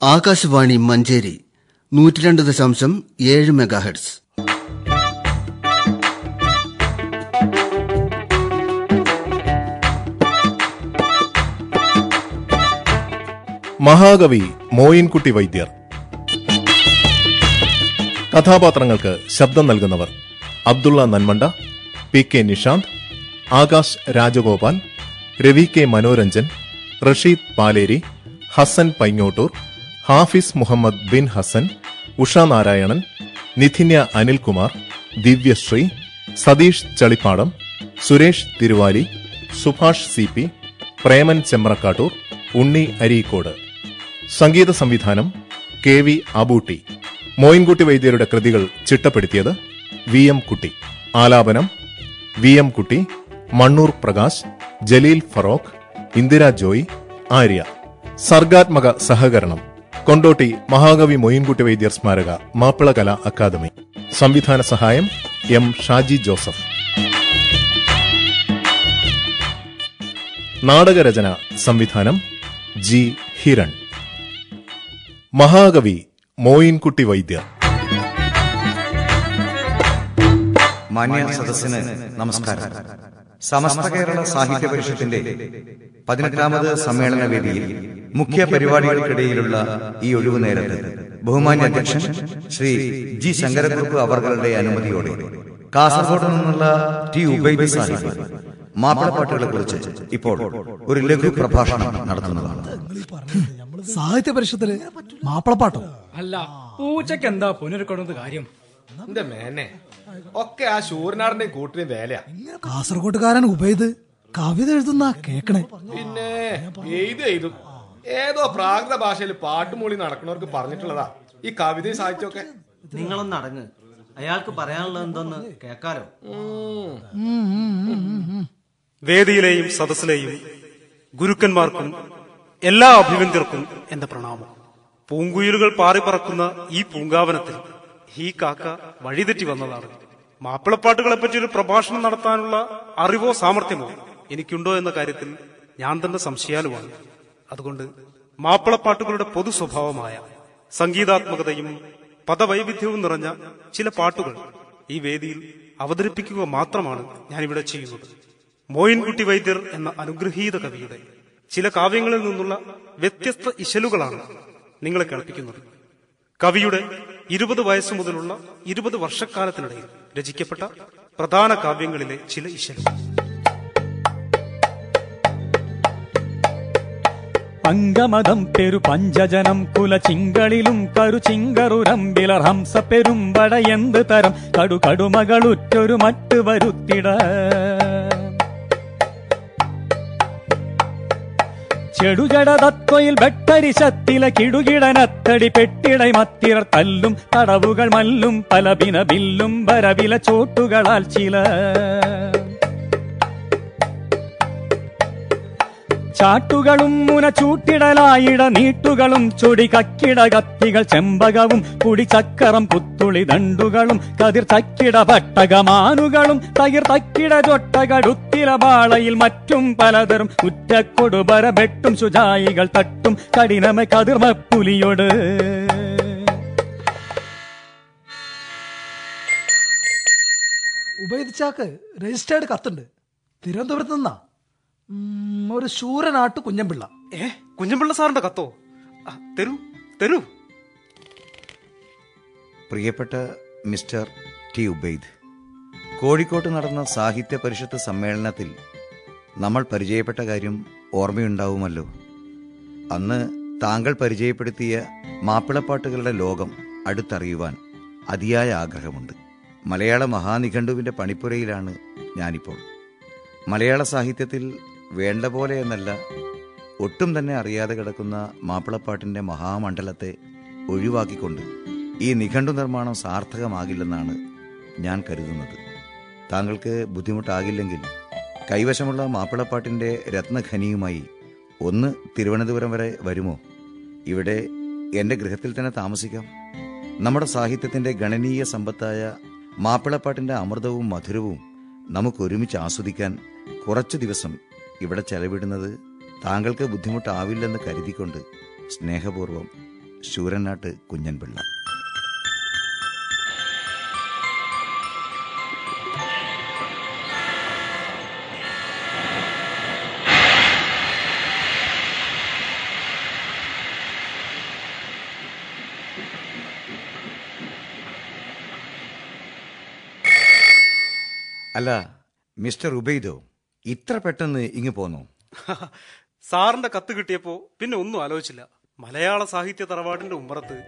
ആകാശവാണി മഞ്ചേരി നൂറ്റിരണ്ട് ദശാംശം ഏഴ് മെഗാഹെഡ്സ് മഹാകവി മോയിൻകുട്ടി വൈദ്യർ. കഥാപാത്രങ്ങൾക്ക് ശബ്ദം നൽകുന്നവർ Abdullah Nanmanda P K Nishanth Akash Rajagopal Ravi K Manoranjan Rasheed Paleri Hasan Paingottoor Hafiz Muhammad bin Hasan Usha Narayanan Nidhinya Anilkumar Divyasree Satheesh Chalippadam Suresh Thiruvali Subhash C P Preman Chembrakkattoor Unni Areekode. സംഗീത സംവിധാനം K V Abootty. Moyinkutty വൈദ്യരുടെ കൃതികൾ ചിട്ടപ്പെടുത്തിയത് V M കുട്ടി. ആലാപനം V M കുട്ടി മണ്ണൂർ പ്രകാശ് ജലീൽ ഫറോക്ക് ഇന്ദിര ജോയ് ആര്യ. സർഗാത്മക സഹകരണം കൊണ്ടോട്ടി മഹാകവി മൊയിൻകുട്ടി വൈദ്യർ സ്മാരക മാപ്പിള കലാ അക്കാദമി. സംവിധാന സഹായം എം ഷാജി ജോസഫ്. നാടകരചന സംവിധാനം ജി ഹിരൺ. മഹാകവി മോയിൻകുട്ടി വൈദ്യർ. മാന്യ സദസ്സിന് നമസ്കാരം. സമസ്ത കേരള സാഹിത്യ പരിഷത്തിന്റെ പതിനെട്ടാമത് സമ്മേളന വേദിയിൽ മുഖ്യ പരിപാടികൾക്കിടയിലുള്ള ഈ ഒഴിവു നേരത്ത് ബഹുമാന്യ അധ്യക്ഷൻ ശ്രീ ജി ശങ്കരക്കുറുപ്പ് അവർകളുടെ അനുമതിയോടെ കാസർഗോഡ് നിന്നുള്ള ടി ഉബൈബി സാഹിബ് മാപ്പിളപ്പാട്ടുകളെ കുറിച്ച് ഇപ്പോൾ ഒരു ലഘു പ്രഭാഷണം നടത്തുന്നതാണ്. സാഹിത്യ പരിഷത്തിൽ മാപ്പിളപ്പാട്ടോ? അല്ല പൂച്ചക്ക് എന്താ പുനരുക്കൊടുന്ന കാര്യം? എന്റെ മേനെ ഒക്കെ ആ ശൂരനാടിന്റെ കൂട്ടിന് വേലയാ. കാസർഗോട്ടുകാരൻ ഉപയത് കവിത എഴുതുന്ന കേക്കണേ. പിന്നെ എഴുതി എഴുതും. ഏതോ പ്രാകൃത ഭാഷയിൽ പാട്ടുമൂളി നടക്കുന്നവർക്ക് പറഞ്ഞിട്ടുള്ളതാ. ഈ കവിതയും സാഹിത്യമൊക്കെ. നിങ്ങളൊന്ന് അടങ്ങ്. അയാൾക്ക് പറയാനുള്ളത് എന്തെന്ന് കേക്കാലോ. വേദിയിലെയും സദസ്സിലെയും ഗുരുക്കന്മാർക്കും എല്ലാ അഭിവന്ദർക്കും എന്റെ പ്രണാമം. പൂങ്കുയിലുകൾ പാറിപ്പറക്കുന്ന ഈ പൂങ്കാവനത്തിൽ ഈ കാക്ക വഴിതെറ്റി വന്നതാണ്. മാപ്പിളപ്പാട്ടുകളെ പറ്റി ഒരു പ്രഭാഷണം നടത്താനുള്ള അറിവോ സാമർഥ്യമോ എനിക്കുണ്ടോ എന്ന കാര്യത്തിൽ ഞാൻ തന്നെ സംശയാലുമാണ് അതുകൊണ്ട് മാപ്പിളപ്പാട്ടുകളുടെ പൊതു സ്വഭാവമായ സംഗീതാത്മകതയും പദവൈവിധ്യവും നിറഞ്ഞ ചില പാട്ടുകൾ ഈ വേദിയിൽ അവതരിപ്പിക്കുക മാത്രമാണ് ഞാനിവിടെ ചെയ്യുന്നത്. മോയിൻകുട്ടി വൈദ്യർ എന്ന അനുഗ്രഹീത കവിയുടെ ചില കാവ്യങ്ങളിൽ നിന്നുള്ള വ്യത്യസ്ത ഇശലുകളാണ് നിങ്ങളെ കേൾപ്പിക്കുന്നത്. കവിയുടെ ഇരുപത് വയസ്സ് മുതലുള്ള ഇരുപത് വർഷക്കാലത്തിനിടയിൽ രചിക്കപ്പെട്ട പ്രധാന കാവ്യങ്ങളിലെ ചില ഇശലുകൾ അങ്കമതം പെരു പഞ്ചജനം കുലചിങ്കളിലും കരുചിങ്കറുരമ്പിലർ ഹംസ പെരുമ്പട എന്ത് തരം കടുകടുമകളുറ്റൊരു മറ്റ് വരുത്തിട. ചെടുജടതത്വയിൽ വെട്ടരിശത്തില കിടുകിടനത്തടി പെട്ടിടை മത്തിരർ തല്ലും തടവുകൾ മല്ലും പലപിന ബില്ലും വരവില ചോട്ടുകളാൽ ചില ചാട്ടുകളും മുന ചൂട്ടിടലായിട നീട്ടുകളും ചൊടി കക്കിട കത്തികൾ ചെമ്പകവും കുടി ചക്കരം പുത്തുളി ദണ്ടുകളും കതിർ തക്കിട പട്ടകമാനുകളും തകിർ തക്കിട ചൊട്ടകടുത്തില ബാളയിൽ മറ്റും പലതരം ഉറ്റക്കൊടുപര വെട്ടും ശുചായികൾ തട്ടും കഠിനമ കതിർമ പുലിയോട് ഉപയോഗിച്ചാക്ക് രജിസ്റ്റേർഡ് കത്തുണ്ട്. തിരുവനന്തപുരത്ത് നിന്നാ. ഒരു ശൂരനാട്ട് കുഞ്ഞമ്പിള്ള. ഏ? കുഞ്ഞമ്പിള്ള സാറിന്റെ കത്തോ? തരൂ തരൂ. പ്രിയപ്പെട്ട മിസ്റ്റർ ടി. ഉബൈദ് കോഴിക്കോട്ട് നടന്ന സാഹിത്യ പരിഷത്ത് സമ്മേളനത്തിൽ നമ്മൾ പരിചയപ്പെട്ട കാര്യം ഓർമ്മയുണ്ടാവുമല്ലോ. അന്ന് താങ്കൾ പരിചയപ്പെടുത്തിയ മാപ്പിളപ്പാട്ടുകളുടെ ലോകം അടുത്തറിയുവാൻ അതിയായ ആഗ്രഹമുണ്ട്. മലയാള മഹാനിഘണ്ടുവിന്റെ പണിപ്പുരയിലാണ് ഞാനിപ്പോൾ. മലയാള സാഹിത്യത്തിൽ വേണ്ട പോലെ എന്നല്ല ഒട്ടും തന്നെ അറിയാതെ കിടക്കുന്ന മാപ്പിളപ്പാട്ടിന്റെ മഹാമണ്ഡലത്തെ ഒഴിവാക്കിക്കൊണ്ട് ഈ നിഘണ്ടു നിർമ്മാണം സാർത്ഥകമാകില്ലെന്നാണ് ഞാൻ കരുതുന്നത്. താങ്കൾക്ക് ബുദ്ധിമുട്ടാകില്ലെങ്കിൽ കൈവശമുള്ള മാപ്പിളപ്പാട്ടിന്റെ രത്നഖനിയുമായി ഒന്ന് തിരുവനന്തപുരം വരെ വരുമോ? ഇവിടെ എന്റെ ഗൃഹത്തിൽ തന്നെ താമസിക്കാം. നമ്മുടെ സാഹിത്യത്തിന്റെ ഗണനീയ സമ്പത്തായ മാപ്പിളപ്പാട്ടിന്റെ അമൃതവും മധുരവും നമുക്കൊരുമിച്ച് ആസ്വദിക്കാൻ കുറച്ച് ദിവസം ഇവിടെ ചെലവിടുന്നത് താങ്കൾക്ക് ബുദ്ധിമുട്ടാവില്ലെന്ന് കരുതിക്കൊണ്ട് സ്നേഹപൂർവം ശൂരനാട്ട് കുഞ്ഞൻപിള്ള. അല്ല മിസ്റ്റർ ഉബൈദോ. ഇത്ര പെട്ടെന്ന് ഇങ്ങ് പോന്നു? സാറിന്റെ കത്ത് കിട്ടിയപ്പോ പിന്നെ ഒന്നും ആലോചിച്ചില്ല. മലയാള സാഹിത്യ തറവാടിന്റെ ഉമ്മറത്ത്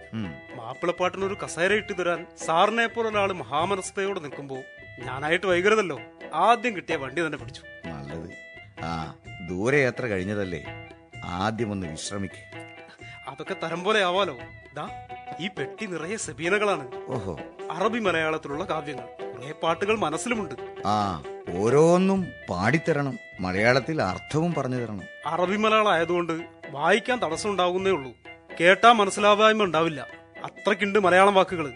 മാപ്പിളപ്പാട്ടിനൊരു കസേര ഇട്ടു തരാൻ സാറിനെ പോലെ മഹാമനസ്ഥയോട് നിൽക്കുമ്പോ ഞാനായിട്ട് വൈകരുതല്ലോ. ആദ്യം കിട്ടിയ വണ്ടി തന്നെ പിടിച്ചു. നല്ലത്. ആ ദൂരെ യാത്ര കഴിഞ്ഞതല്ലേ? ആദ്യം ഒന്ന് വിശ്രമിക്ക. അതൊക്കെ തരം പോലെ ആവാലോ. ദാ ഈ പെട്ടി നിറയെ സബീനകളാണ്. ഓഹോ. അറബി മലയാളത്തിലുള്ള കാവ്യങ്ങൾ. കുറെ പാട്ടുകൾ മനസ്സിലുമുണ്ട്. ആ ഓരോന്നും പാടിത്തരണം മലയാളത്തിൽ അർത്ഥവും പറഞ്ഞു തരണം. അറബി മലയാളം ആയതുകൊണ്ട് വായിക്കാൻ തടസ്സം ഉണ്ടാകുന്നേ ഉള്ളൂ. കേട്ടാ മനസ്സിലാവായ്മ ഉണ്ടാവില്ല. അത്രക്കുണ്ട് മലയാളം വാക്കുകൾ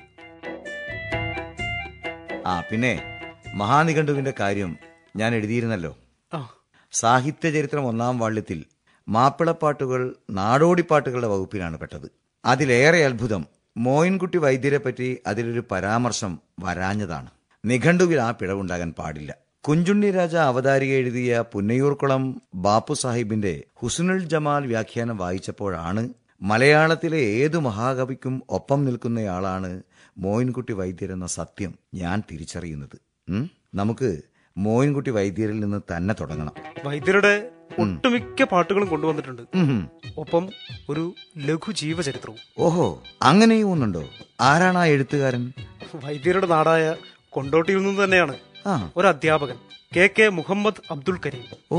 ആ പിന്നെ മഹാനിഘണ്ടുവിന്റെ കാര്യം ഞാൻ എഴുതിയിരുന്നല്ലോ. സാഹിത്യ ചരിത്രം ഒന്നാം വാള്യത്തിൽ മാപ്പിളപ്പാട്ടുകൾ നാടോടിപ്പാട്ടുകളുടെ വകുപ്പിലാണ് പെട്ടത്. അതിലേറെ അത്ഭുതം മോയിൻകുട്ടി വൈദ്യരെ പറ്റി അതിലൊരു പരാമർശം വരാഞ്ഞതാണ്. നിഘണ്ടുവിൽ ആ പിഴവുണ്ടാകാൻ പാടില്ല. കുഞ്ചുണ്ണി രാജ അവതാരിക എഴുതിയ പുന്നയൂർക്കുളം ബാപ്പു സാഹിബിന്റെ ഹുസ്നുൽ ജമാൽ വ്യാഖ്യാനം വായിച്ചപ്പോഴാണ് മലയാളത്തിലെ ഏതു മഹാകവിക്കും ഒപ്പം നിൽക്കുന്നയാളാണ് മോയിൻകുട്ടി വൈദ്യരെന്ന സത്യം ഞാൻ തിരിച്ചറിയുന്നത്. നമുക്ക് മോയിൻകുട്ടി വൈദ്യരിൽ നിന്ന് തന്നെ തുടങ്ങണം. വൈദ്യരുടെ ഒട്ടുമിക്ക പാട്ടുകളും കൊണ്ടുവന്നിട്ടുണ്ട്. ഒപ്പം ഒരു ലഘു ജീവചരിത്രവും ഓഹോ അങ്ങനെയും ഒന്നുണ്ടോ? ആരാണ് ആ എഴുത്തുകാരൻ? വൈദ്യരുടെ നാടായ കൊണ്ടോട്ടിയിൽ നിന്ന് തന്നെയാണ്. ഒരു അധ്യാപകൻ കെ കെ മുഹമ്മദ് അബ്ദുൽ കരീം ഓ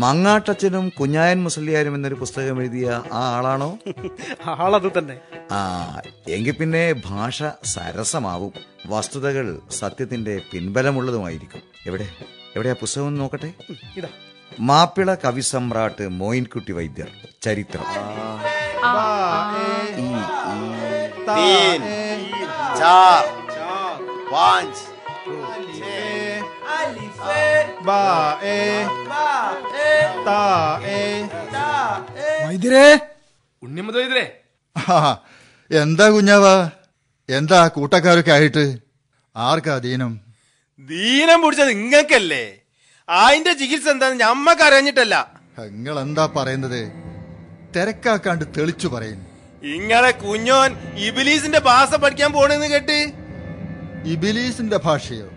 മങ്ങാട്ടച്ചനും കുഞ്ഞായൻ മുസലിയാരും എന്നൊരു പുസ്തകം എഴുതിയ ആ ആളാണോ ആളത് തന്നെ ആ എങ്കിൽ പിന്നെ ഭാഷ സരസമാവും വസ്തുതകൾ സത്യത്തിന്റെ പിൻബലമുള്ളതുമായിരിക്കും എവിടെ എവിടെയാ പുസ്തകം ഒന്ന് നോക്കട്ടെ ഉം, ഇതാ മാപ്പിള കവിസമ്രാട്ട് മോയിൻകുട്ടി വൈദ്യർ ചരിത്രം ഈ, ഈ, तीन चार पाँच വൈദ്യരേ ഉണ്ണിമത് വൈദ്യരെ എന്താ കുഞ്ഞാവ? എന്താ കൂട്ടക്കാരൊക്കെ ആയിട്ട്? ആർക്കാ ദീനം? ദീനം പിടിച്ചത് നിങ്ങൾക്കല്ലേ അതിന്റെ ചികിത്സ എന്താന്ന് ഞമ്മക്ക് അറിഞ്ഞിട്ടല്ല നിങ്ങൾ എന്താ പറയുന്നത്? തിരക്കാക്കാണ്ട് തെളിച്ചു പറയും. ഇങ്ങളെ കുഞ്ഞോൻ ഇബിലീസിന്റെ ഭാഷ പഠിക്കാൻ പോണെന്ന് കേട്ട്. ഇബിലീസിന്റെ ഭാഷയോ?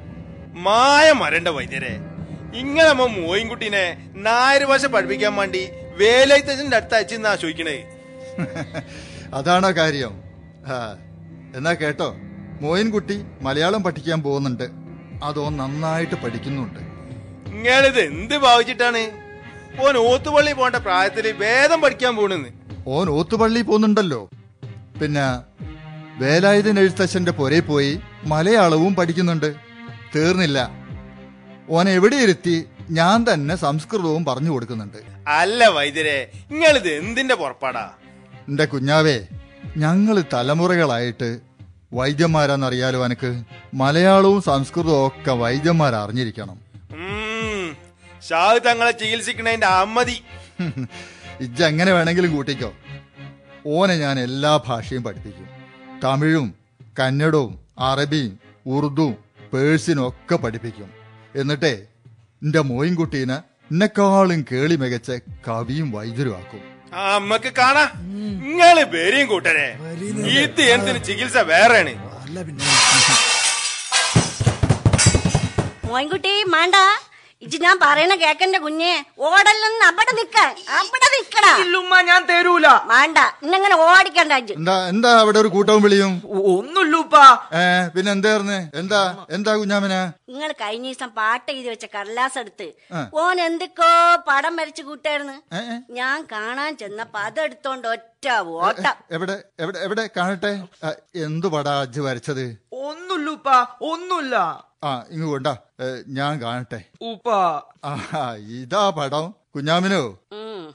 മായ മരണ്ട വൈദ്യരെ. ഇങ്ങളമ്മ മോയിൻകുട്ടീനെ നായര് ഭാഷ പഠിപ്പിക്കാൻ വേണ്ടി വേലൈത്തച്ഛന്റെ അടുത്ത് അയച്ചെന്നാ ചോദിക്കണേ. അതാണോ കാര്യം. എന്നാ കേട്ടോ മോയിൻകുട്ടി മലയാളം പഠിക്കാൻ പോകുന്നുണ്ട്. അതോ നന്നായിട്ട് പഠിക്കുന്നുണ്ട്. ഇങ്ങനെ എന്ത് ഭാവിച്ചിട്ടാണ്? ഓൻ ഓത്തുപള്ളി പോകേണ്ട പ്രായത്തിൽ വേദം പഠിക്കാൻ പോണെന്ന്. ഓൻ ഓത്തുപള്ളി പോകുന്നുണ്ടല്ലോ. പിന്നെ വേലായുധൻ എഴുത്തച്ഛന്റെ പുരയിൽ പോയി മലയാളവും പഠിക്കുന്നുണ്ട്. തീർന്നില്ല. ഓൻ എവിടെ ഇരുത്തി ഞാൻ തന്നെ സംസ്കൃതവും പറഞ്ഞു കൊടുക്കുന്നുണ്ട്. അല്ല വൈദ്യരെ ഇങ്ങളിത് എന്തിന്റെ പുറപ്പാടാ? എന്റെ കുഞ്ഞാവേ ഞങ്ങൾ തലമുറകളായിട്ട് വൈദ്യന്മാരാന്നറിയാലോ എനക്ക് മലയാളവും സംസ്കൃതവും ഒക്കെ വൈദ്യന്മാർ അറിഞ്ഞിരിക്കണം ഷാഹ് തങ്ങളെ ചികിത്സിക്കണതിന്റെ അമ്മതി. ഇജ്ജ എങ്ങനെ വേണമെങ്കിലും കൂട്ടിക്കോ. ഓനെ ഞാൻ എല്ലാ ഭാഷയും പഠിപ്പിക്കും. തമിഴും കന്നഡവും അറബിയും ഉറുദുവും പേഴ്സിനും ഒക്കെ പഠിപ്പിക്കും. എന്നിട്ടേ എന്റെ മോയിൻകുട്ടീനെ എന്നെക്കാളും കേളി മികച്ച കവിയും വൈദ്യരുമാക്കും. ആ അമ്മയ്ക്ക് കാണാ. നിങ്ങൾ പേരെയും കൂട്ടരേ. ഇത് എന്തിന് ചികിത്സ വേറെയാണ്? മോയിൻകുട്ടി മാണ്ട. ഇജ് ഞാൻ പറയണ കേക്കന്റെ കുഞ്ഞെ ഓടല്ലെന്ന് അവിടെ നിക്കാൻ അവിടെ നിക്കടാ. ഇല്ലുമ്മ ഞാൻ തരൂല. വേണ്ട ഇന്നങ്ങനെ ഓടിക്കണ്ട അജ് എന്താ എന്താ അവിടെ ഒരു കൂട്ടവും വിളിയും? ഒന്നുള്ളൂപ്പാ ഏ പിന്നെ എന്തായിരുന്നു എന്താ എന്താ കുഞ്ഞാമന? നിങ്ങൾ കഴിഞ്ഞ ദിവസം പാട്ട് എഴുതി വെച്ച കടലാസ് എടുത്ത് ഓൻ എന്തൊക്കെയോ പടം വരച്ചു കൂട്ടായിരുന്നു. ഞാൻ കാണാൻ ചെന്നപ്പോ അതെടുത്തോണ്ട് ഒറ്റ ഓട്ടം. എവിടെ എവിടെ എവിടെ കാണട്ടെ? എന്തു പടാ അജ്ജ് വരച്ചത്? ഒന്നുള്ളൂപ്പാ ഒന്നുമില്ല. ആ ഇങ്ങ് കൊണ്ടാ. ഞാൻ കാണട്ടെ. ഉപ്പാ. ആ ഇതാ പടം. കുഞ്ഞാമിനോ?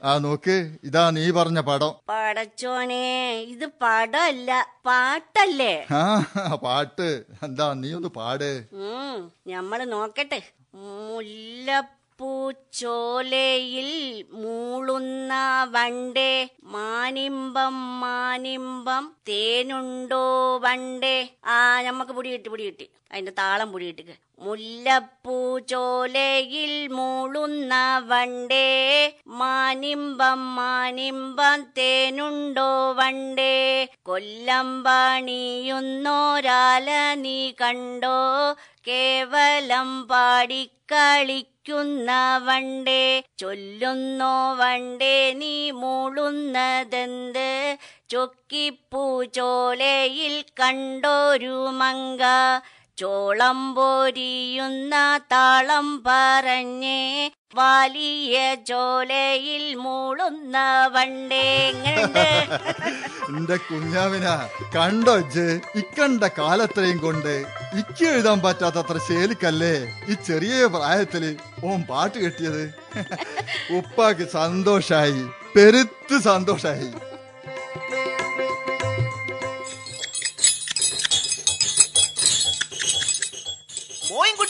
ആ നോക്ക് ഇതാ നീ പറഞ്ഞ പടം. പടച്ചോനെ ഇത് പടമല്ല പാട്ടല്ലേ? ആ പാട്ട്. എന്താ നീ ഒന്ന് പാട്. ഞമ്മൾ നോക്കട്ടെ. മുല്ലപ്പൂ ചോലയിൽ മൂളുന്ന വണ്ടേ മാനിമ്പം മാനിമ്പം തേനുണ്ടോ വണ്ടേ? ആ ഞമ്മക്ക് പൊടി കിട്ടി പൊടി കിട്ടി. അതിന്റെ താളം പൊടി കിട്ടി. മുല്ലപ്പൂ ചോലയിൽ മൂളുന്ന വണ്ടേ മാനിമ്പം മാനിമ്പം തേനുണ്ടോ വണ്ടേ? കൊല്ലം പണിയുന്നോരാല നീ കണ്ടോ? കേവലം പാടിക്കളിക്കുന്ന വണ്ടേ ചൊല്ലുന്നോ വണ്ടേ നീ മൂളുന്നതെന്ത്? ചൊക്കിപ്പൂ ചോലയിൽ കണ്ടോരു മങ്ക ചോളം പോരിയുന്ന താളം പറഞ്ഞേ വലിയ ചോലയിൽ മൂളുന്ന വണ്ടേ കുഞ്ഞാവിന കണ്ടോ ഇക്കണ്ട കാലത്രയും കൊണ്ട് ഇക്ക് എഴുതാൻ പറ്റാത്തത്ര ശേലിക്കല്ലേ ഈ ചെറിയ പ്രായത്തിൽ ഓം പാട്ട് കെട്ടിയത്? ഉപ്പാക്ക് സന്തോഷായി പെരുത്ത് സന്തോഷായി.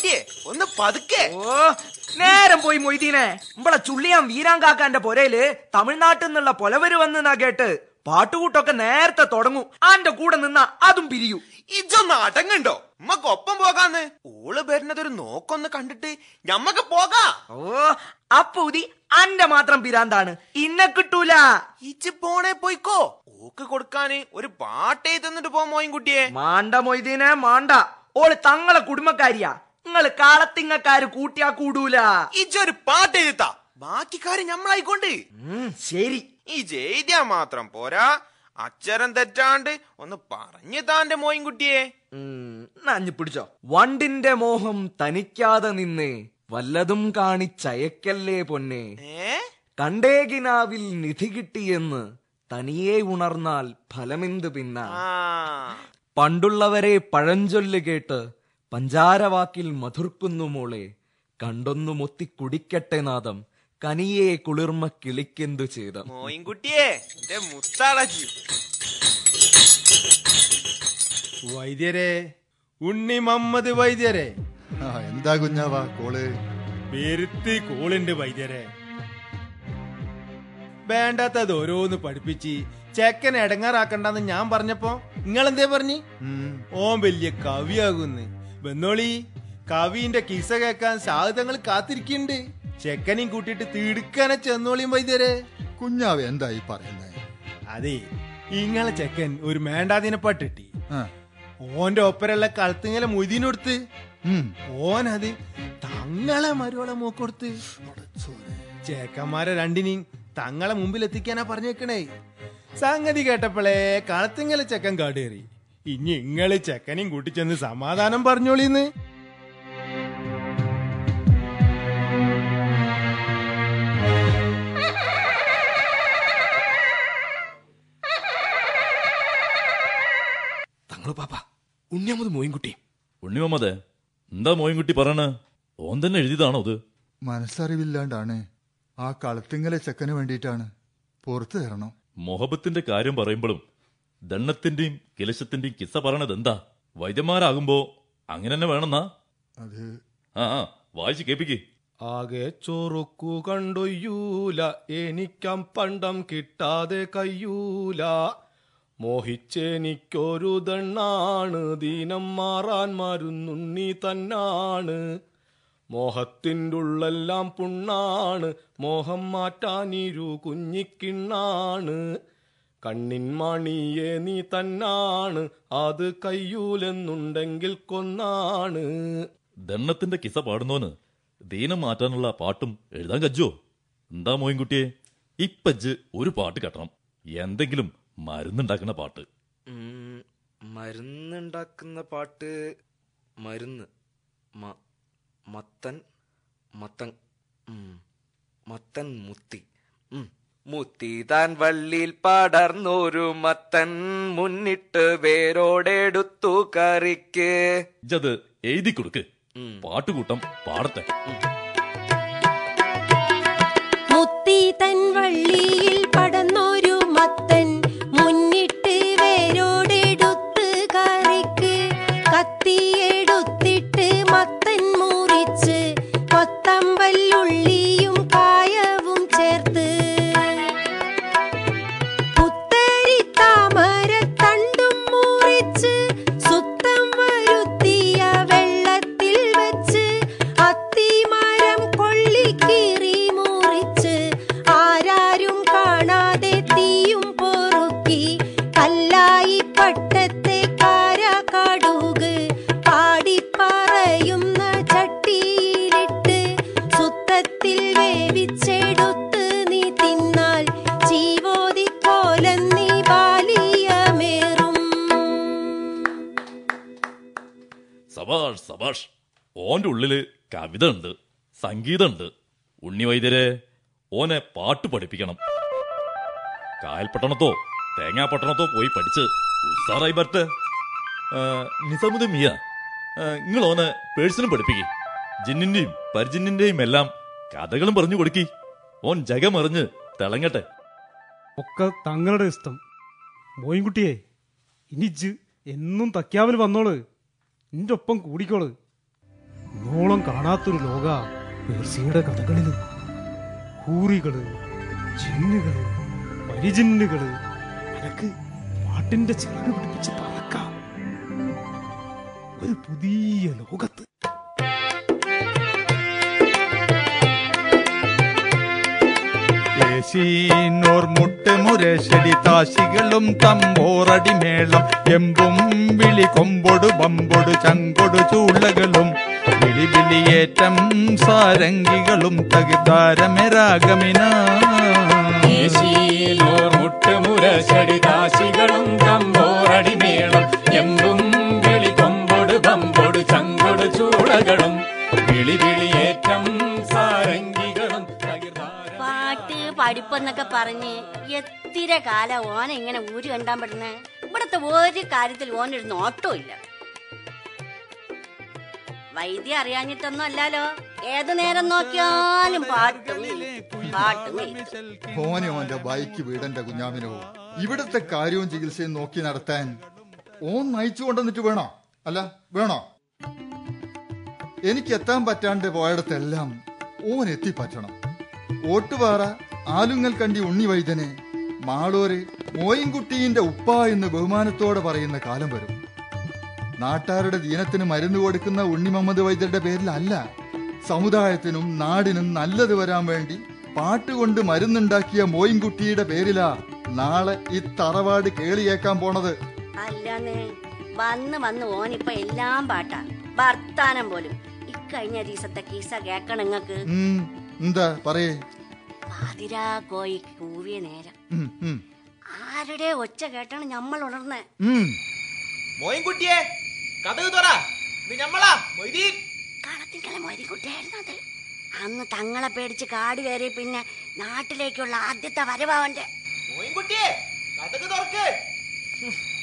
മോയിൻകുട്ടിയെ ഒന്ന് പതുക്കെ. ഓ നേരം പോയി മൊയ്തീനെ. ഇമ്പളെ ചുള്ളിയാൻ വീരാങ്കാക്കാന്റെ പൊരയിൽ തമിഴ്നാട്ടിൽ നിന്നുള്ള പൊലവര് വന്നെന്നാ കേട്ട് പാട്ടുകൂട്ടൊക്കെ നേരത്തെ തുടങ്ങും. ആന്റെ കൂടെ നിന്ന അതും പിരിയൂ. ഇജൊന്ന് അടങ്ങുണ്ടോ? നമ്മക്കൊപ്പം പോകാന്ന്. ഓൾ വരുന്നതൊരു നോക്കൊന്ന് കണ്ടിട്ട് ഞമ്മക്ക് പോകാ. ഓ അപ്പൂതി അന്റെ മാത്രം പിരാന്താണ്. ഇന്നെ കിട്ടൂല. ഇച്ച് പോണേ പോയിക്കോ. ഓക്ക് കൊടുക്കാന് ഒരു പാട്ടേ തന്നിട്ട് പോ മോയിൻകുട്ടിയെ. മാണ്ട മൊയ്തീനെ മാണ്ട. ഓൾ തങ്ങളെ കുടുംബക്കാരിയാ. നിങ്ങൾ കാളത്തിങ്ങക്കാര് കൂട്ടിയാ കൂടൂല. ഇജൊരു പാട്ട് എഴുതാ. ബാക്കി കാര്യം ഞമ്മളായിക്കൊണ്ട്. ശരി. ഈ ജെയ്തിയാ മാത്രം പോരാ. അക്ഷരം തെറ്റാണ്ട് ഒന്ന് പറഞ്ഞു താന്റെ മോയിൻകുട്ടിയെ. നഞ്ഞു പിടിച്ചോ. വണ്ടിന്റെ മോഹം തനിക്കാതെ നിന്ന് വല്ലതും കാണിച്ചയക്കല്ലേ പൊന്നെ. കണ്ടേകിനാവിൽ നിധി കിട്ടിയെന്ന് തനിയെ ഉണർന്നാൽ ഫലമെന്ത് പിന്ന? പണ്ടുള്ളവരെ പഴഞ്ചൊല്ല് കേട്ട് പഞ്ചാരവാക്കിൽ മധുർക്കുന്നു മോളെ കണ്ടൊന്നു മൊത്തി കുടിക്കട്ടെ നാദം കനിയെ കുളിർമ കിളിക്കെന്തു ചെയ്ത. മോയിൻകുട്ടിയെ വൈദ്യരെ ഉണ്ണി മമ്മദ് വൈദ്യരെ. എന്താ കുഞ്ഞാവാ കോൾ? പെരുത്തി കോളുണ്ട് വൈദ്യരെ. വേണ്ടാത്തത് ഓരോന്ന് പഠിപ്പിച്ച് ചെക്കനെ ഇടങ്ങാറാക്കണ്ടെന്ന് ഞാൻ പറഞ്ഞപ്പോ നിങ്ങൾ എന്തേ പറഞ്ഞു ഓൻ വലിയ കവിയാകുന്ന്. ബന്നോളി കവിന്റെ കിസ കേക്കാൻ സാഹിതങ്ങൾ കാത്തിരിക്കുന്നുണ്ട്. ചെക്കനെയും കൂട്ടിയിട്ട് തിടുക്കനെ ചെന്നോളിയും വൈദ്യരെ. കുഞ്ഞാവ് എന്തായി പറയുന്നത് അതെ ഇങ്ങളെ ചെക്കൻ ഒരു മേണ്ടാതിനെ പട്ടിട്ടി. ഓന്റെ ഒപ്പരല്ല കളത്തിങ്ങലെ മൊയ്തീനൊടുത്ത് ഓനത് തങ്ങളെ മരുവളെ മൂക്കൊടുത്ത് ചേക്കന്മാരെ രണ്ടിനെയും തങ്ങളെ മുമ്പിൽ എത്തിക്കാനാ പറഞ്ഞേക്കണേ. സംഗതി കേട്ടപ്പോളേ കളത്തിങ്ങലെ ചെക്കൻ കാടേറി. ഇനി ഇങ്ങൾ ചെക്കനെയും കൂട്ടിച്ചെന്ന് സമാധാനം പറഞ്ഞോളിന്ന്. തങ്ങൾ പാപ്പ ഉണ്ണിയമ്മത് മോയിൻകുട്ടി. ഉണ്ണിമമ്മദേ എന്താ മോയിൻകുട്ടി പറയണ? ഓൻ തന്നെ എഴുതിയതാണോ അത്? മനസ്സറിവില്ലാണ്ടാണ് ആ കളത്തിങ്ങലെ ചെക്കന് വേണ്ടിയിട്ടാണ് പുറത്തു തരണം മൊഹബത്തിന്റെ കാര്യം പറയുമ്പോഴും ദണ്ണത്തിന്റെയും കിലശത്തിന്റെയും കിസ്സ പറയണത് എന്താ? വൈദ്യന്മാരാകുമ്പോ അങ്ങനെ തന്നെ വേണമെന്നാ അത് ആ ആ വായിച്ച് കേപ്പിക്ക് ആകെ ചൊറുക്കു കണ്ടൊയ്യൂല എനിക്കം പണ്ടം കിട്ടാതെ കയ്യൂല. മോഹിച്ചെനിക്കൊരു ദണ്ണാണ് ദീനം മാറാൻ മരുന്നുണ്ണി തന്നാണ്. മോഹത്തിന്റെ ഉള്ളെല്ലാം പുണ്ണാണ് മോഹം മാറ്റാനിരു കുഞ്ഞിക്കിണ്ണാണ്. കണ്ണിൻ മണിയെ നീ തന്നാണ് അത് കയ്യൂലെന്നുണ്ടെങ്കിൽ കൊന്നാണ്. ദണ്ണത്തിന്റെ കിസ പാടുന്നോന് ദീനം മാറ്റാനുള്ള പാട്ടും എഴുതാൻ കജ്ജോ എന്താ മോയിൻകുട്ടിയെ? ഇപ്പജ്ജ് ഒരു പാട്ട് കെട്ടണം. എന്തെങ്കിലും മരുന്നുണ്ടാക്കുന്ന പാട്ട്. മരുന്നുണ്ടാക്കുന്ന പാട്ട് മരുന്ന്. മത്തൻ മത്തൻ മത്തൻ മുത്തി. ഉം. മുത്തി താൻ വള്ളിയിൽ പടർന്നൊരു മത്തൻ മുന്നിട്ട് വേരോടെടുത്തു കറിക്ക്. ഇജ്ജത് എഴുതി കൊടുക്ക്. പാട്ടുകൂട്ടം പാടത്തെ മുത്തി തൻ വള്ളിയിൽ പടന്നൊരു മത്തൻ മുന്നിട്ട് വേരോടെടുത്ത് കറിക്ക്. കത്തിയെടുത്തിട്ട് ഓന്റെ ഉള്ളിൽ കവിത ഉണ്ട് സംഗീതമുണ്ട്. ഉണ്ണി വൈദ്യരെ ഓനെ പാട്ട് പഠിപ്പിക്കണം. കായൽപട്ടണത്തോ തേങ്ങാപട്ടണത്തോ പോയി പഠിച്ച് ഉസാറായി ബർട്ട് നിസാമുദ്ദീൻ മിയ നിങ്ങൾ ഓനെ പേഴ്സണും പഠിപ്പിക്കും. ജിന്നിന്റെയും പരിജിന്നിന്റെയും എല്ലാം കഥകളും പറഞ്ഞു കൊടുക്കി. ഓൻ ജഗമറിഞ്ഞ് തിളങ്ങട്ടെ. ഒക്കെ തങ്ങളുടെ ഇഷ്ടം. മോയിൻകുട്ടിയെ ഇനിച്ച് എന്നും തക്കാവിൽ വന്നോൾ. നിന്റെ ഒപ്പം കൂടിക്കോൾ. ഇന്നോളം കാണാത്തൊരു ലോക പേർസിയുടെ കഥകളിൽ ഹൂറികൾ ജിന്നുകൾ പരിജിന്നുകൾ അനക്ക് പാട്ടിന്റെ ചിറക് പിടിപ്പിച്ച് പറക്കാം. ഒരു പുതിയ ലോകത്ത്. ഏശീനോർ മുട്ടുമുരശടി താശികളും തമ്പോറടി മേളം. എമ്പും വിളി കൊമ്പൊടു ബമ്പൊടു ചങ്കൊടു ചൂളകളും വിളിയേറ്റം സാരംഗികളും തമ്പോറടി മേളം എമ്പും വിളി കൊമ്പൊടു ചങ്കൊടു ചൂളകളും. വിളിയേറ്റം സാരംഗികളും പാട്ട് പഠിപ്പെന്നൊക്കെ പറഞ്ഞ് എത്തിര കാലം ഓന ഇങ്ങനെ ഊര് കണ്ടാൻ പെടുന്നേ. ഇവിടത്തെ ഒരു കാര്യത്തിൽ ഓനൊരു നോട്ടവും ഇല്ല. വൈദ്യം അറിയാഞ്ഞിട്ടൊന്നും അല്ലല്ലോ. ഏതു നേരം നോക്കിയാലും പാട്ടും പാട്ടും ഓനെ ഓന്റെ ബൈക്ക് വീടന്റെ കുഞ്ഞാമിനോ. ഇവിടത്തെ കാര്യവും ചികിത്സയും നോക്കി നടത്താൻ ഓൻ നയിച്ചു കൊണ്ടുവന്നിട്ട് വേണോ? അല്ല വേണോ? എനിക്ക് എത്താൻ പറ്റാണ്ട് പോയടത്തെല്ലാം ഓൻ എത്തിപ്പറ്റണം. ഓട്ടുപാറ ആലുങ്ങൽ കണ്ടി ഉണ്ണി വൈദ്യനെ മാളൂര് മോയിൻകുട്ടീന്റെ ഉപ്പ എന്ന് ബഹുമാനത്തോടെ പറയുന്ന കാലം വരും. നാട്ടാരുടെ ദീനത്തിന് മരുന്ന് കൊടുക്കുന്ന ഉണ്ണി മുഹമ്മദ് വൈദ്യരുടെ പേരിലല്ല. സമുദായത്തിനും നാടിനും നല്ലത് വരാൻ വേണ്ടി പാട്ടുകൊണ്ട് മരുന്നുണ്ടാക്കിയ മോയിൻകുട്ടിയുടെ പേരിലാ നാളെ ഈ തറവാട് കേളിയേക്കാൻ പോണത്. അല്ലാന്നേ വന്ന് വന്ന് ഓനിപ്പ എല്ലാം പാട്ടാ. വർത്താനം പോലും. ഇക്കഴിഞ്ഞ ദിവസത്തെ കീസ കേക്കണം നിങ്ങക്ക് എന്താ പറയേ? പാതിരാ കോയി കൂവിയ നേരം. ആരുടെ ഒച്ച കേട്ടാണ് നമ്മൾ ഉണർന്നേ. മോയിൻകുട്ടിയെ കഥ തുറ ഇത് ഞമ്മളാ മൊയ്തീൻ. കളത്തിങ്കലെ മൊയ്തിക്കുട്ടിയായിരുന്നു അത്. അന്ന് തങ്ങളെ പേടിച്ച് കാട് കയറി പിന്നെ നാട്ടിലേക്കുള്ള ആദ്യത്തെ വരവാവന്റെ മോയിൻകുട്ടിയെ തുറക്ക്.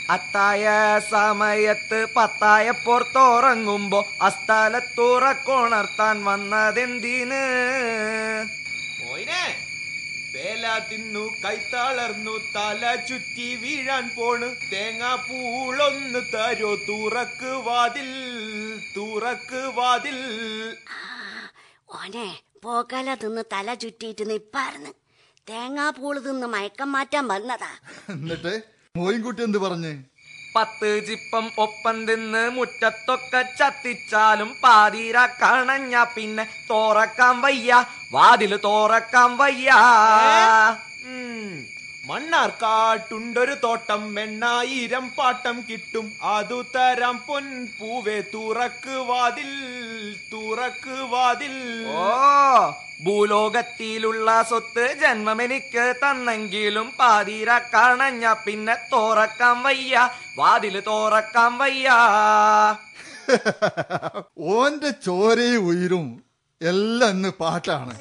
അത്തായ സമയത്ത് പത്തായ പുറത്തുറങ്ങുമ്പോ അസ്ഥലത്തുറക്കൊണർത്താൻ വന്നതെന്തിന്? മോയിനെ വേല തിന്നു കൈത്തളർന്നു തല ചുറ്റി വീഴാൻ പോണ്. തേങ്ങാ പൂളൊന്ന് തരോ തുറക്ക് വാതിൽ തുറക്ക് വാതിൽ. ഓനെ പോക്കാല തിന്ന് തല ചുറ്റിയിട്ട് നിപ്പാർന്ന് തേങ്ങാപ്പൂൾ തിന്ന് മയക്കം മാറ്റാൻ വന്നതാ. എന്നിട്ട് മോയിൻകുട്ടി എന്ത് പറഞ്ഞ്? പത്ത് ചിപ്പം ഒപ്പം തിന്ന് മുറ്റത്തൊക്കെ ചത്തിച്ചാലും പാതിര കണഞ്ഞ പിന്നെ തോറക്കാൻ വയ്യ വാതിൽ തോറക്കാൻ വയ്യ. മണ്ണാർക്കാട്ടുണ്ടൊരു തോട്ടം എണ്ണായിരം പാട്ടം കിട്ടും. അതു തരാം പൊൻ പൂവേ തുറക്ക് വാതിൽ തുറക്ക് വാതിൽ ഓ ഭൂലോകത്തിലുള്ള സ്വത്ത് ജന്മമെനിക്ക് തന്നെങ്കിലും പാതിര കണഞ്ഞ പിന്നെ തോറക്കാൻ വയ്യ വാതിൽ തോറക്കാൻ വയ്യ. ഓന്റെ ചോരയും ഉയരും എല്ലാം ഇന്ന് പാട്ടാണ്.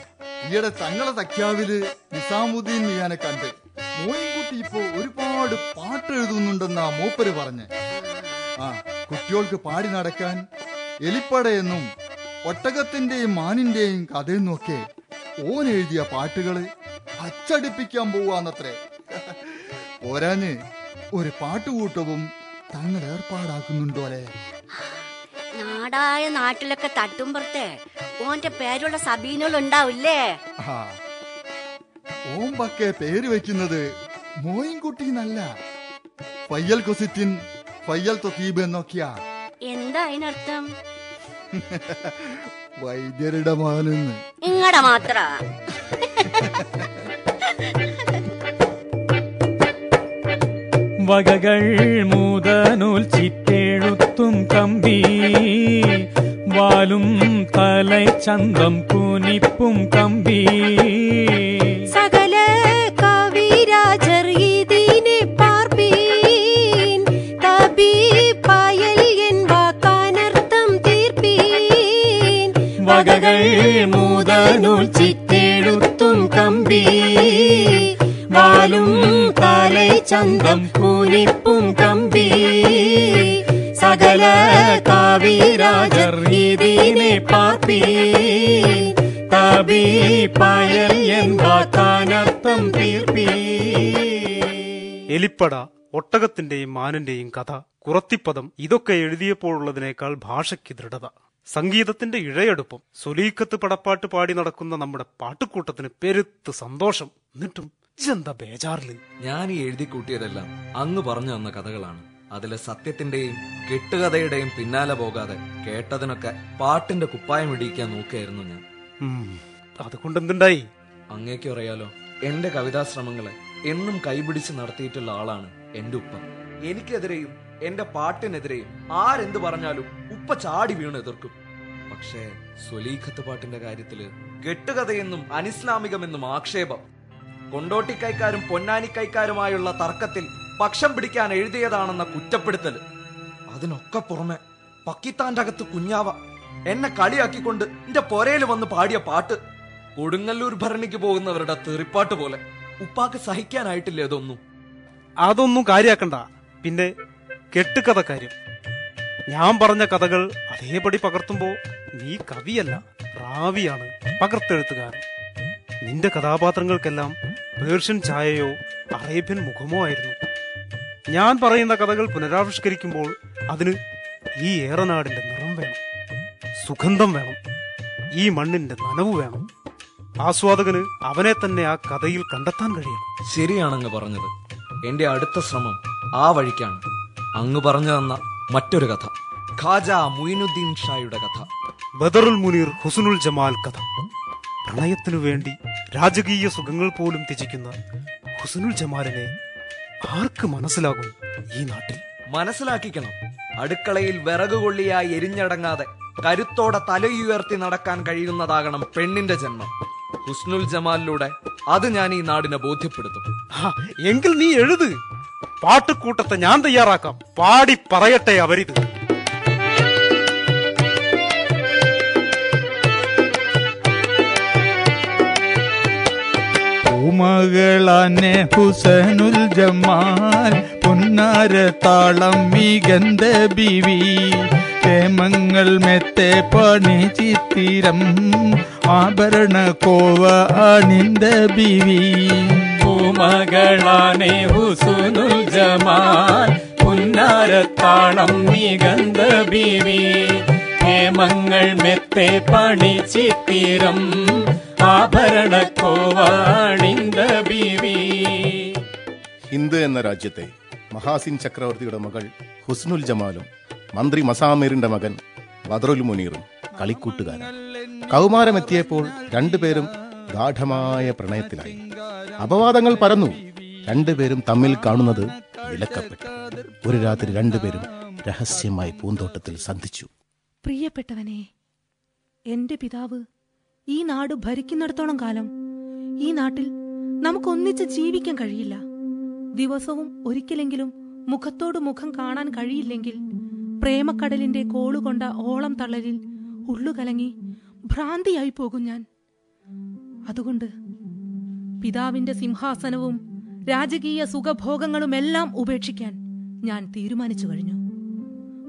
ഈയിടെ തങ്ങളെ തക്യാവിൽ നിസാമുദ്ദീൻ മിയാനെ കണ്ട്. മോയിൻകുട്ടി ഇപ്പോ ഒരുപാട് പാട്ട് എഴുതുന്നുണ്ടെന്നാ മൂപ്പര് പറഞ്ഞ്. ആ കുട്ടികൾക്ക് പാടി നടക്കാൻ എലിപ്പടയെന്നും ഒട്ടകത്തിന്റെയും മാനിന്റെയും കഥയെന്നൊക്കെ ഓൻ എഴുതിയ പാട്ടുകൾ അച്ചടിപ്പിക്കാൻ പോവാന്നത്രേ. പോരാഞ്ഞ് ഒരു പാട്ടുകൂട്ടവും തങ്ങൾ ഏർപ്പാടാക്കുന്നുണ്ടോലെ നാടായ നാട്ടിലൊക്കെ തട്ടുമ്പുറത്തെ ഓന്റെ പേരുള്ള സബീനുകൾ ഉണ്ടാവില്ലേ ഓമ്പക്കെ പേര് വെക്കുന്നത് മോയിൻകുട്ടി എന്നല്ല ഫയ്യൽ കൊസിറ്റിൻ ഫയ്യൽ തൊത്തീബ് എന്നൊക്കെയാ. എന്താ അതിനർത്ഥം? വൈദ്യരുടെ മകനെന്ന് ഇങ്ങടെ മാത്ര. വകകൾ മൂതനൂൽ ചിറ്റെഴുത്തും കമ്പി വാലും തലൈ ചന്തം കുനിപ്പും കമ്പി. ചിത്തെഴുത്തും കമ്പി. വാലും കാലൈ ചന്തം കൂലിപ്പും കമ്പി. സകല കാവിരാജർ ഇതിനെ പാപ്പി തബി പയൽ എന്താക്കാനർത്ഥം തീർപ്പി. എലിപ്പട ഒട്ടകത്തിന്റെയും മാനിന്റെയും കഥ കുറത്തിപ്പദം ഇതൊക്കെ എഴുതിയപ്പോഴുള്ളതിനേക്കാൾ ഭാഷയ്ക്ക് ദൃഢത. സംഗീതത്തിന്റെ ഇഴയെടുപ്പം സുലീഖത്ത് പടപ്പാട്ട് പാടി നടക്കുന്ന നമ്മുടെ പാട്ടുകൂട്ടത്തിന് പെരുത്ത് സന്തോഷം. എന്നിട്ടും എന്താ ബേജാറിൽ? ഞാൻ ഈ എഴുതി കൂട്ടിയതെല്ലാം അങ്ങ് പറഞ്ഞു തന്ന കഥകളാണ്. അതിലെ സത്യത്തിന്റെയും കെട്ടുകഥയുടെയും പിന്നാലെ പോകാതെ കേട്ടതിനൊക്കെ പാട്ടിന്റെ കുപ്പായം ഇടിയിക്കാൻ നോക്കുകയായിരുന്നു ഞാൻ. അതുകൊണ്ട് എന്തുണ്ടായി? അങ്ങേക്ക് അറിയാലോ എന്റെ കവിതാശ്രമങ്ങളെ എന്നും കൈപിടിച്ച് നടത്തിയിട്ടുള്ള ആളാണ് എന്റെ ഉപ്പ. എനിക്കെതിരെയും എന്റെ പാട്ടിനെതിരെ ആരെന്ത് പറഞ്ഞാലും ഉപ്പ ചാടി വീണ് എതിർക്കും. പക്ഷേ സ്വലീഖത്ത് പാട്ടിന്റെ കാര്യത്തിൽ കെട്ടുകഥയെന്നും അനിസ്ലാമികമെന്നും ആക്ഷേപം. കൊണ്ടോട്ടിക്കൈക്കാരും പൊന്നാനിക്കൈക്കാരുമായുള്ള തർക്കത്തിൽ പക്ഷം പിടിക്കാൻ എഴുതിയതാണെന്ന കുറ്റപ്പെടുത്തൽ. അതിനൊക്കെ പുറമെ പക്കിത്താന്റെ അകത്ത് കുഞ്ഞാവ എന്നെ കളിയാക്കിക്കൊണ്ട് എന്റെ പൊരയിൽ വന്ന് പാടിയ പാട്ട്. കൊടുങ്ങല്ലൂർ ഭരണിക്ക് പോകുന്നവരുടെ തെറിപ്പാട്ട് പോലെ. ഉപ്പാക്ക് സഹിക്കാനായിട്ടില്ല ഇതൊന്നും അതൊന്നും കാര്യാക്കണ്ട. പിന്നെ കെട്ടുകഥ കാര്യം ഞാൻ പറഞ്ഞ കഥകൾ അതേപടി പകർത്തുമ്പോ നീ കവിയല്ല റാവിയാണ് പകർത്തെഴുത്തുകാരൻ. നിന്റെ കഥാപാത്രങ്ങൾക്കെല്ലാം പേർഷ്യൻ ഛായയോ അറേബ്യൻ മുഖമോ ആയിരുന്നു. ഞാൻ പറയുന്ന കഥകൾ പുനരാവിഷ്കരിക്കുമ്പോൾ അതിന് ഈ ഏറനാടിന്റെ നിറം വേണം സുഗന്ധം വേണം ഈ മണ്ണിന്റെ നനവ് വേണം. ആസ്വാദകന് അവനെ തന്നെ ആ കഥയിൽ കണ്ടെത്താൻ കഴിയണം. ശരിയാണെന്ന് പറഞ്ഞത്. എന്റെ അടുത്ത ശ്രമം ആ വഴിക്കാണ്. അങ്ങ് പറഞ്ഞു തന്ന മറ്റൊരു കഥ. ഖാജ മുയിനുദ്ദീൻ ഷായുടെ കഥ. ബദറുൽ മുനീർ ഹുസനുൽ ജമാൽ കഥ. പ്രണയത്തിനു വേണ്ടി രാജകീയ സുഖങ്ങൾ പോലും ത്യജിക്കുന്ന ഹുസനുൽ ജമാലിനെ ആർക്ക് മനസ്സിലാകും ഈ നാട്ടിൽ? മനസ്സിലാക്കിക്കണം. അടുക്കളയിൽ വിറക് കൊള്ളിയായി എരിഞ്ഞടങ്ങാതെ കരുത്തോടെ തലയുയർത്തി നടക്കാൻ കഴിയുന്നതാകണം പെണ്ണിന്റെ ജന്മം. ഹുസ്നുൽ ജമാലിലൂടെ അത് ഞാൻ ഈ നാടിനെ ബോധ്യപ്പെടുത്തും. എങ്കിൽ നീ എഴുത്. പാട്ടുകൂട്ടത്തെ ഞാൻ തയ്യാറാക്കാം. പാടി പറയട്ടെ അവരിത്. പൂമകളാനെ ഹുസനുൽ ജമാൽ പുന്നാര താളം മികന്ത ബിവി. പ്രേമങ്ങൾ മെത്തെ പണി ചിത്തിരം ആഭരണ കോവ അണിന്ത ബിവി. പൂമകളാനെ ഹുസുനുൽ ജമാൽ. പുന്നാരത്താണം നിഗന്ധ ബീവി. ഹേമങ്ങൾ മെത്തെ ആഭരണ കോവാണിന്ത ബീവി. ഹിന്ദ് എന്ന രാജ്യത്തെ മഹാസിൻ ചക്രവർത്തിയുടെ മകൾ ഹുസ്നുൽ ജമാലും മന്ത്രി മസാമീറിന്റെ മകൻ ബദറുൽ മുനീറും കളിക്കൂട്ടുകാരൻ കൗമാരമെത്തിയപ്പോൾ രണ്ടുപേരും ഗാഠമായ പ്രണയത്തിലായി. അപവാദങ്ങൾ പരന്നു. രണ്ടുപേരും തമ്മിൽ കാണുന്നത് വിലക്കപ്പെട്ടു. ഒരു രാത്രി രണ്ടുപേരും രഹസ്യമായി പൂന്തോട്ടത്തിൽ സന്ധിച്ചു. പ്രിയപ്പെട്ടവനെ എന്റെ പിതാവ് ഈ നാട് ഭരിക്കുന്നിടത്തോളം കാലം ഈ നാട്ടിൽ നമുക്കൊന്നിച്ച് ജീവിക്കാൻ കഴിയില്ല. ദിവസവും ഒരിക്കലെങ്കിലും മുഖത്തോട് മുഖം കാണാൻ കഴിയില്ലെങ്കിൽ പ്രേമക്കടലിന്റെ കോളുകൊണ്ട ഓളം തള്ളലിൽ ഉള്ളുകലങ്ങി ഭ്രാന്തിയായി പോകും ഞാൻ. അതുകൊണ്ട് പിതാവിന്റെ സിംഹാസനവും രാജകീയ സുഖഭോഗങ്ങളുമെല്ലാം ഉപേക്ഷിക്കാൻ ഞാൻ തീരുമാനിച്ചു കഴിഞ്ഞു.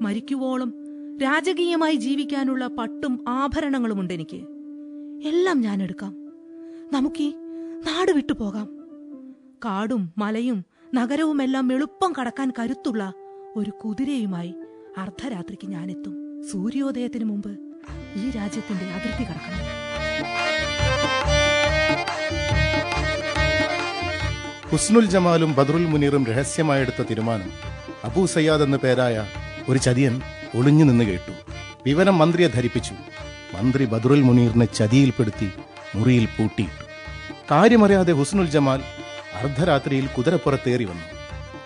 മരിക്കുവോളം രാജകീയമായി ജീവിക്കാനുള്ള പട്ടും ആഭരണങ്ങളുമുണ്ട് എനിക്ക്. എല്ലാം ഞാൻ എടുക്കാം. നമുക്കീ നാട് വിട്ടു പോകാം. കാടും മലയും നഗരവുമെല്ലാം എളുപ്പം കടക്കാൻ കരുത്തുള്ള ഒരു കുതിരയുമായി അർദ്ധരാത്രിക്ക് ഞാനെത്തും. സൂര്യോദയത്തിന് മുമ്പ് ഈ രാജ്യത്തിന്റെ അതിർത്തി കടക്കണം. ഹുസ്നുൽ ജമാലും ബദറുൽ മുനീറും രഹസ്യമായെടുത്ത തീരുമാനം. അബൂ സയ്യാദ് എന്ന പേരായ ഒരു ചതിയൻ ഒളിഞ്ഞു നിന്ന് കേട്ടു. വിവരം മന്ത്രിയെ ധരിപ്പിച്ചു. മന്ത്രി ബദറുൽ മുനീറിനെ ചതിയിൽപ്പെടുത്തി മുറിയിൽ പൂട്ടിയിട്ടു. കാര്യമറിയാതെ ഹുസ്നുൽ ജമാൽ അർദ്ധരാത്രിയിൽ കുതിരപ്പുറത്തേറി വന്നു.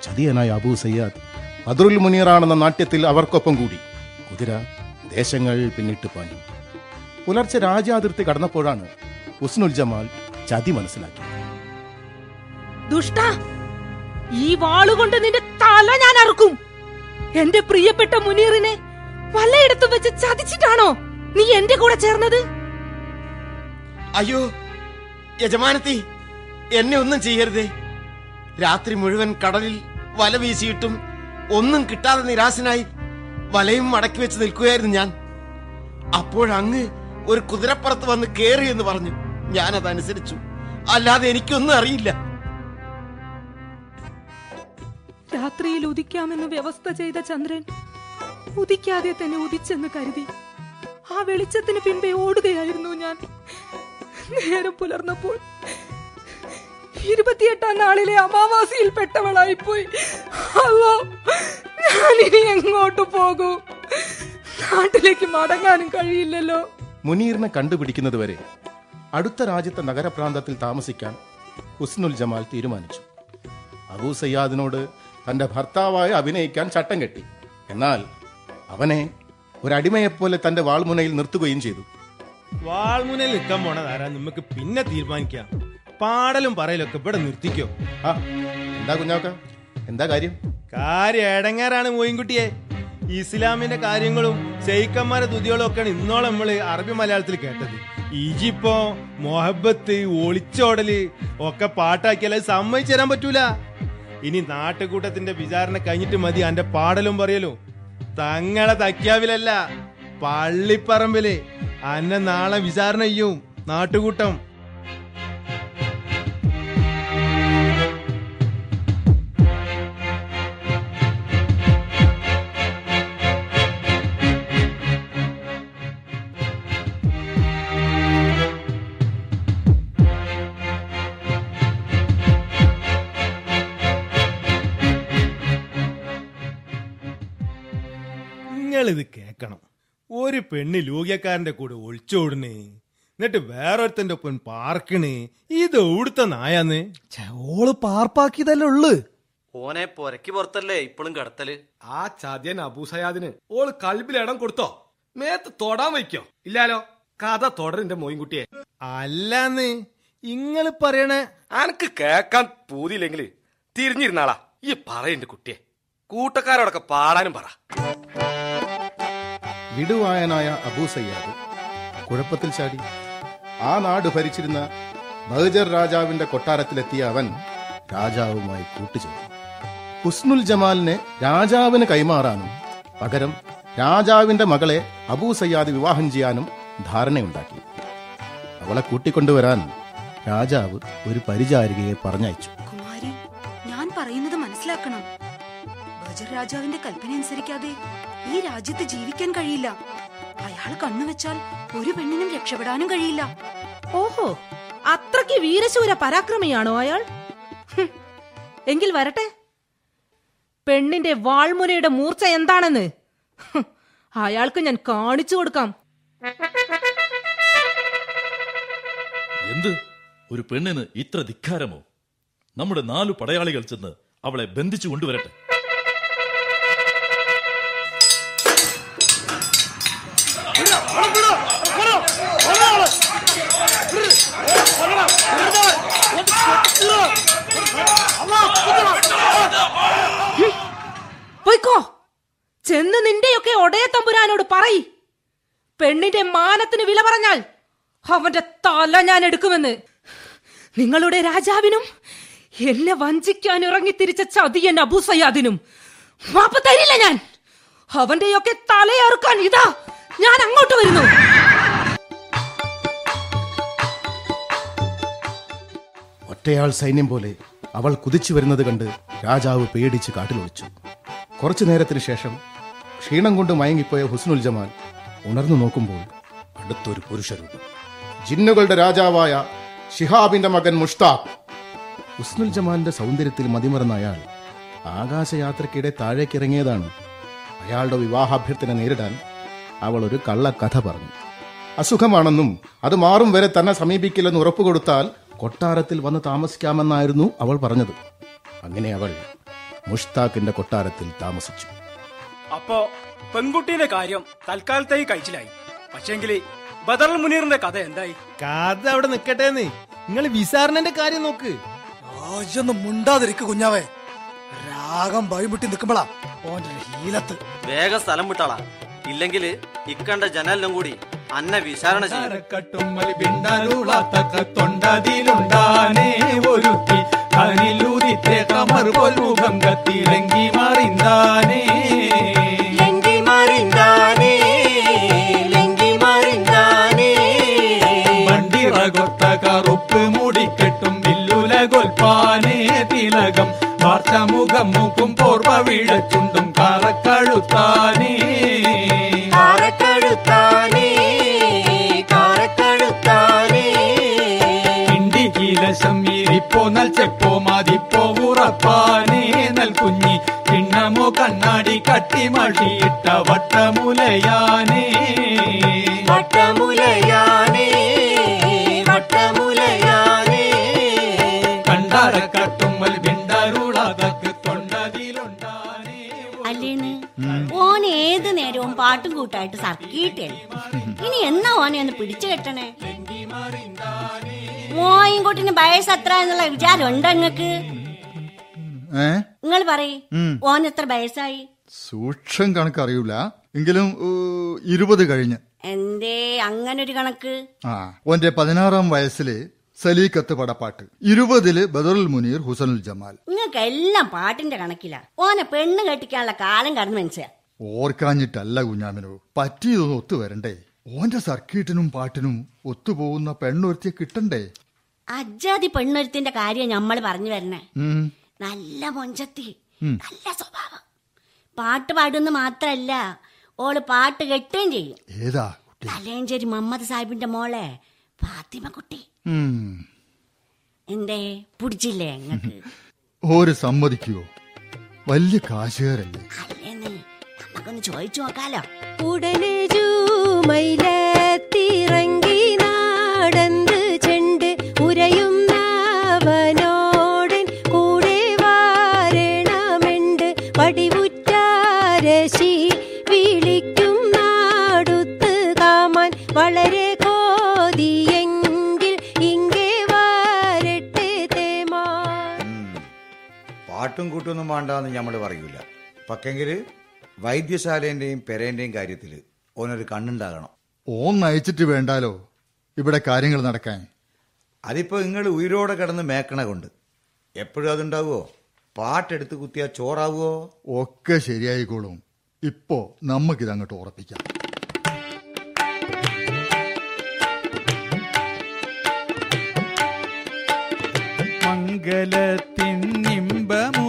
ചതിയനായ അബൂ സയ്യാദ് ബദറുൽ മുനീറാണെന്ന നാട്യത്തിൽ അവർക്കൊപ്പം കൂടി. കുതിര ദേശങ്ങൾ പിന്നിട്ട് പാഞ്ഞു. പുലർച്ചെ രാജ്യാതിർത്തി കടന്നപ്പോഴാണ് ഹുസ്നുൽ ജമാൽ ചതി മനസ്സിലാക്കിയത്. ദുഷ്ട ഈ വാളുകൊണ്ട് നിന്റെ തല ഞാൻ അറുക്കും. എന്റെ പ്രിയപ്പെട്ട മുനീറിനെ വല്ലയിടത്തും വെച്ച് ചതിച്ചിട്ടാണോ നീ എന്റെ കൂടെ ചേർന്നത്? അയ്യോ യജമാനത്തി എന്നെ ഒന്നും ചെയ്യരുതേ. രാത്രി മുഴുവൻ കടലിൽ വല വീശിയിട്ടും ഒന്നും കിട്ടാതെ നിരാശനായി വലയും മടക്കി വെച്ച് നിൽക്കുകയായിരുന്നു ഞാൻ. അപ്പോഴങ്ങ് ഒരു കുതിരപ്പുറത്ത് വന്ന് കേറി എന്ന് പറഞ്ഞു. ഞാൻ അതനുസരിച്ചു അല്ലാതെ എനിക്കൊന്നും അറിയില്ല. രാത്രിയിൽ ഉദിക്കാമെന്ന് വ്യവസ്ഥ ചെയ്ത ചന്ദ്രൻ ഉദിക്കാതെ തന്നെ ഉദിച്ചെന്ന് കരുതി. ആ വെളിച്ചത്തിന് പിൻപേ ഓടുകയായിരുന്നു ഞാൻ. നേരം പുലർന്നപ്പോൾ ഇരുപത്തിയെട്ടാം നാളിലെ അമാവാസിയിൽ പെട്ടവളായി പോയി അല്ലോ ഞാൻ ഇനി എങ്ങോട്ട് പോകും? നാട്ടിലേക്ക് മടങ്ങാനും കഴിയില്ലല്ലോ. മുനീറിനെ കണ്ടുപിടിക്കുന്നത് വരെ അടുത്ത രാജ്യത്തെ നഗരപ്രാന്തത്തിൽ താമസിക്കാൻ ഹുസ്നുൽ ജമാൽ തീരുമാനിച്ചു. അബൂ സയ്യാദിനോട് തന്റെ ഭർത്താവായി അഭിനയിക്കാൻ ചട്ടം കെട്ടി. എന്നാൽ അവനെ ഒരടിമയെപ്പോലെ തന്റെ വാൾമുനയിൽ നിർത്തുകയും ചെയ്തു. വാൾമുനയിൽ നിൽക്കാൻ പോണതാരാ നമുക്ക് പിന്നെ തീരുമാനിക്കാം. പാടലും പറയലൊക്കെ ഇവിടെ നിർത്തിക്കോ. ആ എന്താ കുഞ്ഞാക്ക? എന്താ കാര്യം? കാര്യം എടങ്ങാറാണ് മോയിൻകുട്ടിയെ. ഇസ്ലാമിന്റെ കാര്യങ്ങളും ഷെയ്ഖന്മാരെ തുതികളും ഒക്കെയാണ് ഇന്നോളം നമ്മൾ അറബി മലയാളത്തിൽ കേട്ടത്. ഈജിപ്പോ മൊഹബത്ത് ഒളിച്ചോടൽ ഒക്കെ പാട്ടാക്കിയാൽ സമ്മതിച്ചു തരാൻ പറ്റൂല. ഇനി നാട്ടുകൂട്ടത്തിന്റെ വിചാരണ കഴിഞ്ഞിട്ട് മതി അന്റെ പാടലും പറയലോ. തങ്ങളെ തക്കിയാവിലല്ല പള്ളിപ്പറമ്പിൽ അന്നെ നാളെ വിചാരണ ചെയ്യും നാട്ടുകൂട്ടം. നിങ്ങളിത് ഒരു പെണ്ണ് ലൂഗ്യക്കാരന്റെ കൂടെ ഒളിച്ചോടണേ എന്നിട്ട് വേറൊരുത്തന്റെ ഒപ്പം പാർക്കണേ ഇത് എവിടുത്തെ നായാന്ന്? ഓൾ പാർപ്പാക്കിയതല്ലേ ഉള്ളു. ഓനെ പൊരക്ക് പുറത്തല്ലേ ഇപ്പോഴും കടത്തൽ? ആ ചതിയൻ അബൂസയാദിന് ഓൾ കൽബിൽ ഇടം കൊടുത്തോ? മേത്ത് തൊടാൻ വയ്ക്കോ? ഇല്ലാലോ കഥ തുടരിന്റെ മോയിൻകുട്ടിയെ. അല്ലാന്ന് ഇങ്ങൾ പറയണേ. അനക്ക് കേക്കാൻ പൂതിയില്ലെങ്കിൽ തിരിഞ്ഞിരുന്നാളാ ഈ പറയണ്ട് കുട്ടിയെ. കൂട്ടക്കാരോടൊക്കെ പാടാനും പറ. വിടുവായനായ അബൂ സയ്യാദ്. കുഴപ്പത്തിൽ ചാടി. ആ നാട് ഭരിച്ചിരുന്ന ബഹജർ രാജാവിന്റെ കൊട്ടാരത്തിലെത്തിയ അവൻ രാജാവുമായി കൂട്ടുചേർന്നു. ഹുസ്നുൽ ജമാലിനെ രാജാവിന് കൈമാറാനും പകരം രാജാവിന്റെ മകളെ അബൂ സയ്യാദ് വിവാഹം ചെയ്യാനും ധാരണയുണ്ടാക്കി. അവളെ കൂട്ടിക്കൊണ്ടുവരാൻ രാജാവ് ഒരു പരിചാരികയെ പറഞ്ഞയച്ചു. കുമാരി ഞാൻ പറയുന്നത് മനസ്സിലാക്കണം. ബജർ രാജാവിന്റെ കൽപ്പന അനുസരിക്കാതെ ഈ രാജ്യത്ത് ജീവിക്കാൻ കഴിയില്ല. അയാൾ കണ്ണുവെച്ചാൽ ഒരു പെണ്ണിനും രക്ഷപ്പെടാനും കഴിയില്ല. ഓഹോ അത്രയ്ക്ക് വീരശൂര പരാക്രമിയാണോ അയാൾ? എങ്കിൽ വരട്ടെ. പെണ്ണിന്റെ വാൾമുനയുടെ മൂർച്ച എന്താണെന്ന്? അയാൾക്ക് ഞാൻ കാണിച്ചു കൊടുക്കാം. എന്ത്? ഒരു പെണ്ണിന് ഇത്ര ധിക്കാരമോ? നമ്മുടെ നാലു പടയാളികൾ ചെന്ന് അവളെ ബന്ധിച്ചു കൊണ്ടുവരട്ടെ. പോയിക്കോ. ചെന്ന് നിന്റെയൊക്കെ ഒടയ തമ്പുരാനോട് പറയ്. പെണ്ണിന്റെ മാനത്തിന് വില പറഞ്ഞാൽ അവന്റെ തല ഞാൻ എടുക്കുമെന്ന്. നിങ്ങളുടെ രാജാവിനും എന്നെ വഞ്ചിക്കാൻ ഇറങ്ങി തിരിച്ച ചതിയൻ അബൂസയാദിനും മാപ്പ് തരില്ല ഞാൻ. അവന്റെയൊക്കെ തലയറുക്കാൻ ഇതാ ഞാൻ അങ്ങോട്ട് വരുന്നു. ഒറ്റയാൾ സൈന്യം പോലെ അവൾ കുതിച്ചു വരുന്നത് കണ്ട് രാജാവ് പേടിച്ച് കാട്ടിലൊളിച്ചു. കുറച്ചു നേരത്തിന് ശേഷം ക്ഷീണം കൊണ്ട് മയങ്ങിപ്പോയ ഹുസ്നുൽ ജമാൽ ഉണർന്നു നോക്കുമ്പോൾ അടുത്തൊരു പുരുഷരൂപം. ജിന്നുകളുടെ രാജാവായ ഷിഹാബിന്റെ മകൻ മുഷ്താഖ്. ഹുസ്നുൽ ജമാലിന്റെ സൗന്ദര്യത്തിൽ മതിമറന്ന അയാൾ ആകാശയാത്രക്കിടെ താഴേക്കിറങ്ങിയതാണ്. അയാളുടെ വിവാഹാഭ്യർത്ഥന നേരിടാൻ അവൾ ഒരു കള്ളക്കഥ പറഞ്ഞു. അസുഖമാണെന്നും അത് മാറും വരെ തന്നെ സമീപിക്കില്ലെന്ന് ഉറപ്പുകൊടുത്താൽ കൊട്ടാരത്തിൽ വന്ന് താമസിക്കാമെന്നായിരുന്നു അവൾ പറഞ്ഞത്. അങ്ങനെ അവൾ മുഷ്താഖിന്റെ കൊട്ടാരത്തിൽ താമസിച്ചു. അപ്പോ പെൺകുട്ടിയുടെ കാര്യം തൽക്കാലത്തേക്ക് കഴിച്ചിലായി. പക്ഷേങ്കിൽ ബദർ മുനീറിന്റെ കഥ എന്തായി? കഥ അവിടെ നിക്കട്ടെ നിങ്ങൾ വിസാരണന്റെ കാര്യം നോക്ക്. ആജൊന്നും മുണ്ടാതിരിക്കു കുഞ്ഞാവേ. രാഗം ഭയമുട്ടി നിൽക്കുമ്പോളാ ഓന്റെ ഹീലത്ത്. വേഗം സ്ഥലം വിട്ടാളാ. ഇല്ലെങ്കിൽ ഇക്കണ്ട ജനലിനും കൂടി അന്നെ വിചാരണ ചെയ്യും കട്ടുമ്മൽ പിണ്ടരുളാത്തക്ക തൊണ്ടതിലുണ്ടാനേ ഒരുത്തി കനിലൂതിത്തെ കമർ പോൽ മുഖം കത്തിലങ്കി മറിന്താനേ ലങ്കി മറിന്താനേ ലങ്കി മറിന്താനേ വണ്ടിറകൊത്ത കറുപ്പ് മൂടിക്കെട്ടും വില്ലുല കൊൽപ്പാനേ തിലകം വാർച്ചമുഖം മൂക്കും പോർവ വീഴച്ചുണ്ടും കറക്കഴുത്താനേ കാരക്കഴുത്താനേ കിണ്ടികീലശം ഇരിപ്പോ നൽച്ചെപ്പോ മതിപ്പോ ഉറപ്പാനേ നൽകുഞ്ഞി കിണ്ണമോ കണ്ണാടി കട്ടിമടിയിട്ട വട്ടമുലയാനേ ഏത് നേരവും പാട്ടും കൂട്ടായിട്ട് സർക്കിയിട്ടേ ഇനി എന്നാ ഓനെ ഒന്ന് പിടിച്ചു കെട്ടണേ? മോയിൻകുട്ടിന് വയസ്സ് എത്ര എന്നുള്ള വിചാരം ഉണ്ടോ നിങ്ങക്ക് നിങ്ങൾ പറയ്. ഓൻ എത്ര വയസ്സായി? സൂക്ഷം കണക്ക് അറിയൂല. എങ്കിലും ഇരുപത് കഴിഞ്ഞ്. എന്തേ ഒരു കണക്ക്? ആ ഓന്റെ പതിനാറാം വയസ്സിൽ സലീഖത്ത് പടപ്പാട്ട്. ഇരുപതിൽ ബദറുൽ മുനീർ ഹുസനുൽ ജമാൽ. നിങ്ങൾക്ക് എല്ലാം പാട്ടിന്റെ കണക്കില. ഓനെ പെണ്ണ് കെട്ടിക്കാനുള്ള കാലം കടന്നു മനസ്സിലാ ഓർക്കാഞ്ഞിട്ടല്ല കുഞ്ഞാമിനോ. പറ്റിയതൊന്നും ഒത്തു വരണ്ടേ. ഓന്റെ സർക്കീട്ടിനും പാട്ടിനും ഒത്തുപോകുന്ന പെണ്ണൊരുത്തിയെ കിട്ടണ്ടേ? അജാതി പെണ്ണൊരുത്തിന്റെ കാര്യം നമ്മൾ പറഞ്ഞു വരണേ. നല്ല മൊഞ്ചത്തി നല്ല സ്വഭാവം. പാട്ട് പാടുന്ന മാത്രല്ല ഓൾ പാട്ട് കെട്ടുകയും ചെയ്യും. ഏതാ തലേഞ്ചേരി മമ്മദ് സാഹിബിന്റെ മോളെ ഫാത്തിമ കുട്ടി. എന്തേ? പിടിച്ചില്ലേ ഓര് സമ്മതിക്കുവോ? വലിയ കാശുകാരല്ലേ? അല്ലേന്ന്. നമുക്കൊന്ന് ചോദിച്ചു നോക്കാലോ. ഉടനെ ജൂമയിലെത്തിറങ്ങി നാടന്ത് ചെണ്ട് ഉരയുന്നവനോടൻ കൂടെ വാരണമുണ്ട്. പടിവുറ്റാരശി വിളിക്കും നാടുത്ത് കാമാൻ. വളരെ കോതിയെങ്കിൽ ഇങ്ങേ വരട്ടെ തേമാ പാട്ടും കൂട്ടൊന്നും വേണ്ടാന്ന് ഞമ്മൾ പറയൂല. പക്കെങ്കിൽ വൈദ്യശാലേന്റെയും പെരേന്റെയും കാര്യത്തിൽ ഓനൊരു കണ്ണുണ്ടാകണം. ഓൻ നയിച്ചിട്ട് വേണ്ടാലോ ഇവിടെ കാര്യങ്ങൾ നടക്കാൻ? അതിപ്പോ നിങ്ങൾ ഉയരോടെ കിടന്ന് മേക്കണ കൊണ്ട് എപ്പോഴും അതുണ്ടാവുമോ പാട്ടെടുത്ത് കുത്തിയാ ചോറാവുമോ ഒക്കെ ശരിയായിക്കോളും. ഇപ്പോ നമുക്കിത് അങ്ങോട്ട് ഉറപ്പിക്കാം. മംഗലത്തിൻ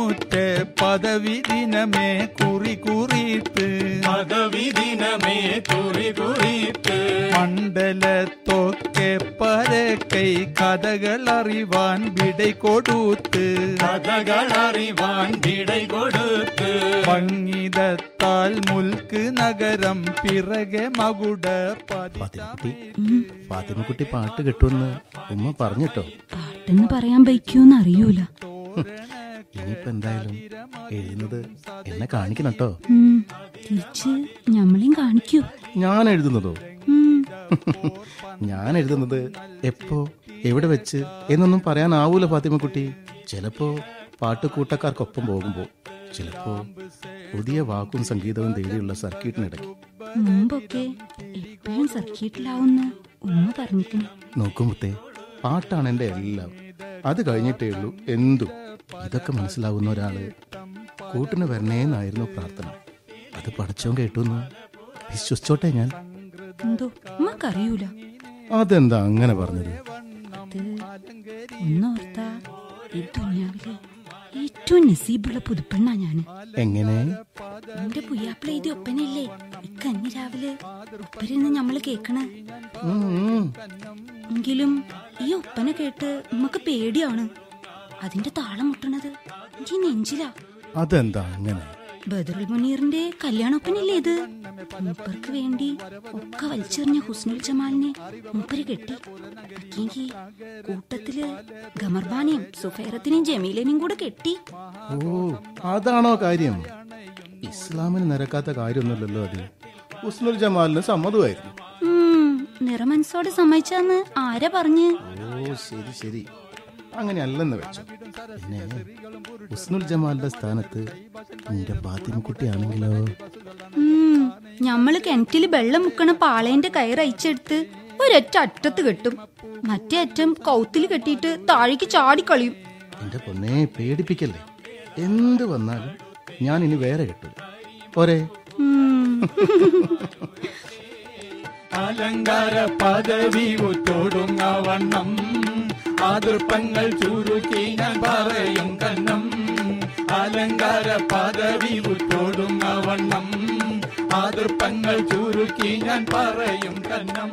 നിമ്പമൂറ്റ പദവി ദിനമേ കുറി കുറിത്ത് പദവി ദിനമേ കുറി കുറിത്ത് മണ്ഡലത്തൊക്കെ പരക്കൈ കഥകൾ അറിവാൻ വിടൈ കൊടുത്ത് കഥകൾ അറിവാൻ വിടൈ കൊടുത്ത് ഭംഗിതത്താൽ മുൽക്ക് നഗരം പിറകെ മകുട ഫാത്തിമക്കുട്ടി പാട്ട് കിട്ടുമെന്ന് ഉമ്മ പറഞ്ഞിട്ടോ? പാട്ടെന്ന് പറയാൻ വയ്ക്കൂന്ന് അറിയൂല. ഇനിയിപ്പോ എന്തായാലും എഴുതുന്നത് എന്നെ കാണിക്കണം കേട്ടോ. ഞമ്മളെയും കാണിക്കൂ. ഞാൻ എഴുതുന്നതോ? ഞാൻ എഴുതുന്നത് എപ്പോ എവിടെ വെച്ച് എന്നൊന്നും പറയാനാവൂല ഫാത്തിമക്കുട്ടി. ചിലപ്പോ പാട്ട് കൂട്ടക്കാർക്കൊപ്പം പോകുമ്പോ ചിലപ്പോ പുതിയ വാക്കും സംഗീതവും തേടിയുള്ള സർക്കീട്ടിനിടയ്ക്ക് മുമ്പൊക്കെ എപ്പോഴും സർക്കിട്ടിലാവുന്ന ഉമ്മ പറഞ്ഞിരിക്കണം നോക്കും മുത്തേ പാട്ടാണ് എന്റെ എല്ലാം. അത് കഴിഞ്ഞിട്ടേ ഉള്ളൂ. എന്തു? ഇതൊക്കെ മനസ്സിലാവുന്ന ഒരാൾ കൂട്ടിന് വരണേന്നായിരുന്നു പ്രാർത്ഥന. അത് പഠിച്ചോ കേട്ടുന്നു വിശ്വസിച്ചോട്ടെ ഞാൻ? എന്തോ? അറിയൂല അതെന്താ അങ്ങനെ പറഞ്ഞത്? ഒന്നോർത്താ ഈ ദുനിയാവിലെ ഏറ്റവും നസീബുള്ള പുതുപ്പെണ്ണാ ഞാൻ. എങ്ങനെ? എന്റെ പുയ്യാപ്പിള ഇത് ഒപ്പനല്ലേ ഇക്കഞ്ഞി രാവിലെ ഒപ്പരുന്ന് ഞമ്മൾ കേക്കണ. എങ്കിലും ഈ ഒപ്പന കേട്ട് നമുക്ക് പേടിയാണ്. അതിന്റെ താളം മുട്ടണത് എനിക്ക് നെഞ്ചിലാ. അതെന്താ അങ്ങനെ? ബദറുൽ മുനീറിന്റെ കല്യാണൊപ്പനല്ലേ ഇത്? മൂപ്പർക്ക് വേണ്ടി ഒക്കെ വലിച്ചെറിഞ്ഞ ഹുസ്നുൽ ജമാലിനെ മൂപ്പര് കെട്ടി. പറ്റിയെങ്കി കൂട്ടത്തിൽ ഗമർബാനെയും സുഫൈറത്തിനെയും ജമീലിനെയും കൂടെ കെട്ടി. ഓ അതാണോ കാര്യം? ഇസ്ലാമിന് നിരക്കാത്ത കാര്യമൊന്നുമല്ലല്ലോ അത്. ഹുസ്നുൽ ജമാലിന് സമ്മതമായിരുന്നു. നിറമനസോടെ സമ്മതിച്ചാന്ന് ആരാ പറഞ്ഞ്? ഓ ശരി ശരി. അങ്ങനെ അല്ലെന്ന് വെച്ചു. പിന്നെ ഉസ്നുൽ ജമാലിന്റെ സ്ഥാനത്ത് നിന്റെ ഫാത്തിമക്കുട്ടിയാണെങ്കിലോ ഉം, ഞമ്മൾ കിണറ്റിൽ വെള്ളം മുക്കണ പാളേന്റെ കയർ അയച്ചെടുത്ത് ഒരൊറ്റ അറ്റത്ത് കെട്ടും. മറ്റേ അറ്റം കൗത്തിൽ കെട്ടിയിട്ട് താഴേക്ക് ചാടിക്കളിയും. എന്റെ പൊന്നെ പേടിപ്പിക്കല്ലേ? എന്ത് വന്നാലും ഞാൻ ഇനി വേറെ കെട്ടും പോരെ. അലങ്കാര പദവി ഒറ്റോടുങ്ങവണ്ണം ആതൃപ്പങ്ങൾ ചുരുക്കി ഞാൻ പറയും കണ്ണം. അലങ്കാര പദവി ഒറ്റോടുങ്ങവണ്ണം മാതൃപ്പങ്ങൾ ചുരുക്കി ഞാൻ പറയും കണ്ണം.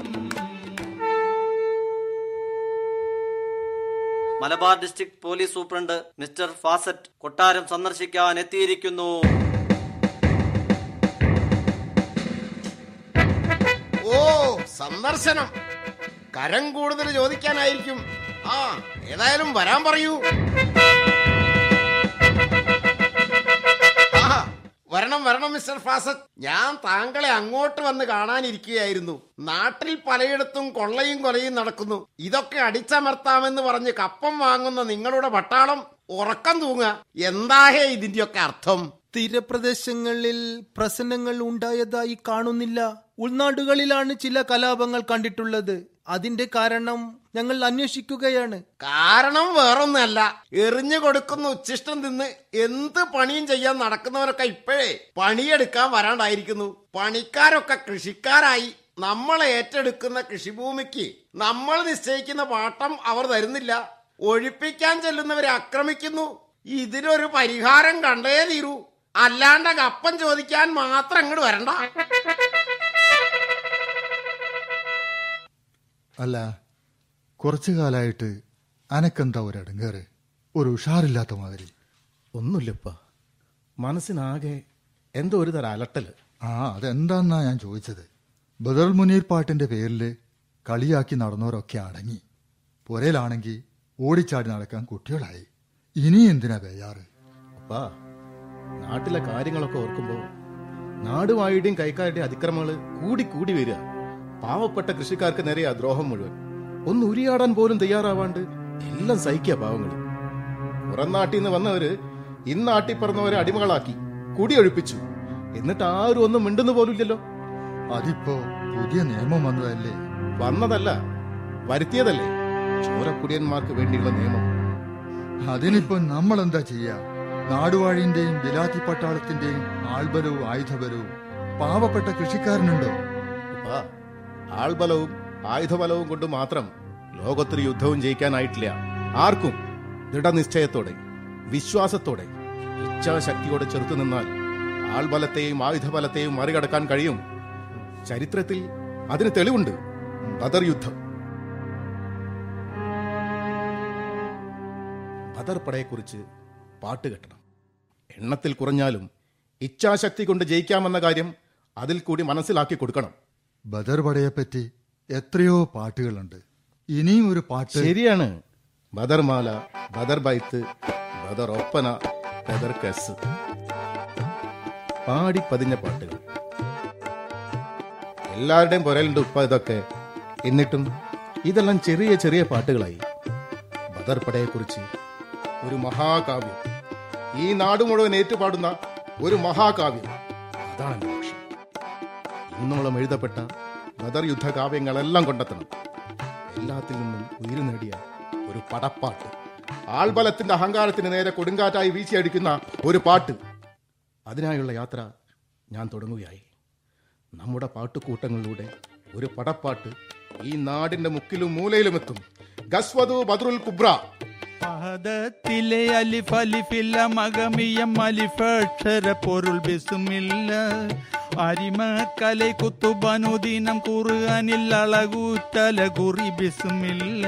Malabar district police superintendent mister Fawcett കൊട്ടാരം സന്ദർശിക്കാൻ എത്തിയിരിക്കുന്നു. ഓ സന്ദർശനം. കരം കൂടുതൽ ചോദിക്കാനായിരിക്കും. ആ ഏതായാലും വരാൻ പറയൂ. വരണം വരണം മിസ്റ്റർ ഫാസത്ത് ഞാൻ താങ്കളെ അങ്ങോട്ട് വന്ന് കാണാനിരിക്കുകയായിരുന്നു. നാട്ടിൽ പലയിടത്തും കൊള്ളയും കൊലയും നടക്കുന്നു. ഇതൊക്കെ അടിച്ചമർത്താമെന്ന് പറഞ്ഞ് കപ്പം വാങ്ങുന്ന നിങ്ങളുടെ പട്ടാളം ഉറക്കം തൂങ്ങുക. എന്താഹേ ഇതിന്റെയൊക്കെ അർത്ഥം? തീരപ്രദേശങ്ങളിൽ പ്രശ്നങ്ങൾ ഉണ്ടായതായി കാണുന്നില്ല. ഉൾനാടുകളിലാണ് ചില കലാപങ്ങൾ കണ്ടിട്ടുള്ളത്. അതിന്റെ കാരണം ഞങ്ങൾ അന്വേഷിക്കുകയാണ്. കാരണം വേറൊന്നല്ല. എറിഞ്ഞു കൊടുക്കുന്ന ഉച്ചിഷ്ടം തിന്ന് എന്ത് പണിയും ചെയ്യാൻ നടക്കുന്നവരൊക്കെ ഇപ്പോഴേ പണിയെടുക്കാൻ വരാണ്ടായിരിക്കുന്നു. പണിക്കാരൊക്കെ കൃഷിക്കാരായി. നമ്മൾ ഏറ്റെടുക്കുന്ന കൃഷിഭൂമിക്ക് നമ്മൾ നിശ്ചയിക്കുന്ന പാട്ടം അവർ തരുന്നില്ല. ഒഴിപ്പിക്കാൻ ചെല്ലുന്നവരെ ആക്രമിക്കുന്നു. ഇതിനൊരു പരിഹാരം കണ്ടേ തീരൂ. അല്ലാണ്ട് കപ്പം ചോദിക്കാൻ മാത്രം അങ്ങോട്ട് വരണ്ട. അല്ല കുറച്ചു കാലമായിട്ട് അനക്കെന്താ ഒരടങ്ങേറ് ഒരു ഉഷാറില്ലാത്ത മാതിരി. ഒന്നുമില്ലപ്പ. മനസ്സിനാകെ എന്തോ ഒരു തരം അലട്ടൽ ആ അതെന്താന്നാ ഞാൻ ചോദിച്ചത്? ബദർ മുനീർ പാട്ടിന്റെ പേരിൽ കളിയാക്കി നടന്നവരൊക്കെ അടങ്ങി. പുരയിലാണെങ്കിൽ ഓടിച്ചാടി നടക്കാൻ കുട്ടികളായി. ഇനി എന്തിനാ ബേജാറ്? അപ്പാ നാട്ടിലെ കാര്യങ്ങളൊക്കെ ഓർക്കുമ്പോൾ നാടുവായുടെയും കൈക്കാരുടെയും അതിക്രമങ്ങൾ കൂടി കൂടി വരിക. പാവപ്പെട്ട കൃഷിക്കാർക്ക് നേരെ ആ ദ്രോഹം മുഴുവൻ. ഒന്ന് ഉരിയാടാൻ പോലും തയ്യാറാവാണ്ട് എല്ലാം സഹിക്കുക പാവങ്ങൾ പുറം നാട്ടിൽ നിന്ന് വന്നവര് ഇന്നാട്ടി പറഞ്ഞവരെ അടിമകളാക്കി കുടിയൊഴിപ്പിച്ചു. എന്നിട്ട് ആരും ഒന്നും മിണ്ടുന്ന പോലുമില്ലല്ലോ. അതിപ്പോ പുതിയ നിയമം വന്നതല്ലേ? വന്നതല്ല വരുത്തിയതല്ലേ? ചോരക്കുടിയന്മാർക്ക് വേണ്ടിയുള്ള നിയമം. അതിനിപ്പോ നമ്മൾ എന്താ ചെയ്യാ? നാടുവാഴിന്റെയും ബിലാത്തി പട്ടാളത്തിന്റെയും ആൾബലവും ആയുധബലവും പാവപ്പെട്ട കൃഷിക്കാരനുണ്ടോ? ആൾബലവും ആയുധബലവും കൊണ്ട് മാത്രം ലോകത്തൊരു യുദ്ധവും ജയിക്കാനായിട്ടില്ല. ആർക്കും ദൃഢനിശ്ചയത്തോടെ വിശ്വാസത്തോടെ ഇച്ഛാശക്തിയോടെ ചെറുത്തു നിന്നാൽ ആൾബലത്തെയും ആയുധബലത്തെയും മറികടക്കാൻ കഴിയും. ചരിത്രത്തിൽ അതിന് തെളിവുണ്ട്. ബദർ യുദ്ധം. ബദർ പടയെക്കുറിച്ച് പാട്ട് കെട്ടണം. എണ്ണത്തിൽ കുറഞ്ഞാലും ഇച്ഛാശക്തി കൊണ്ട് ജയിക്കാമെന്ന കാര്യം അതിൽ കൂടി മനസ്സിലാക്കി കൊടുക്കണം. ബദർ പടയെപ്പറ്റി എത്രയോ പാട്ടുകളുണ്ട്. ഇനിയും ഒരു പാട്ട് ശരിയാണ്. ബദർമാല ബദർ ബൈത്ത് ബദർ ഒപ്പന ബദർ കസ്. പാടി പതിഞ്ഞ പാട്ടുകൾ. എല്ലാവരുടെയും പുരലുണ്ട് ഉപ്പ ഇതൊക്കെ. എന്നിട്ടും ഇതെല്ലാം ചെറിയ ചെറിയ പാട്ടുകളായി. ബദർ പടയെക്കുറിച്ച് ഒരു മഹാകാവ്യം. ഈ നാട് മുഴുവൻ ഏറ്റുപാടുന്ന ഒരു മഹാകാവ്യം. അതാണ് ഇന്നോളം എഴുതപ്പെട്ട ബദർ യുദ്ധകാവ്യങ്ങളെല്ലാം കൊണ്ടെത്തണം. എല്ലാത്തിൽ നിന്നും ഉയരു നേടിയ ഒരു പടപ്പാട്ട്. ആൾബലത്തിന്റെ അഹങ്കാരത്തിന് നേരെ കൊടുങ്കാറ്റായി വീശിയടിക്കുന്ന ഒരു പാട്ട്. അതിനായുള്ള യാത്ര ഞാൻ തുടങ്ങുകയായി. നമ്മുടെ പാട്ടുകൂട്ടങ്ങളിലൂടെ ഒരു പടപ്പാട്ട് ഈ നാടിന്റെ മുക്കിലും മൂലയിലും എത്തും ഗസ്വതു ബദ്രുൽ കുബ്ര. പാദത്തിലെ അലിഫ് അലിഫില്ല മകമിയം അലിഫക്ഷര പൊരുൾ ബിസുമില്ല അരിമക്കലെ കുത്തുബനുദിനം കുറുകാനിൽ അളകൂറ്റല കുറി ബിസുമില്ല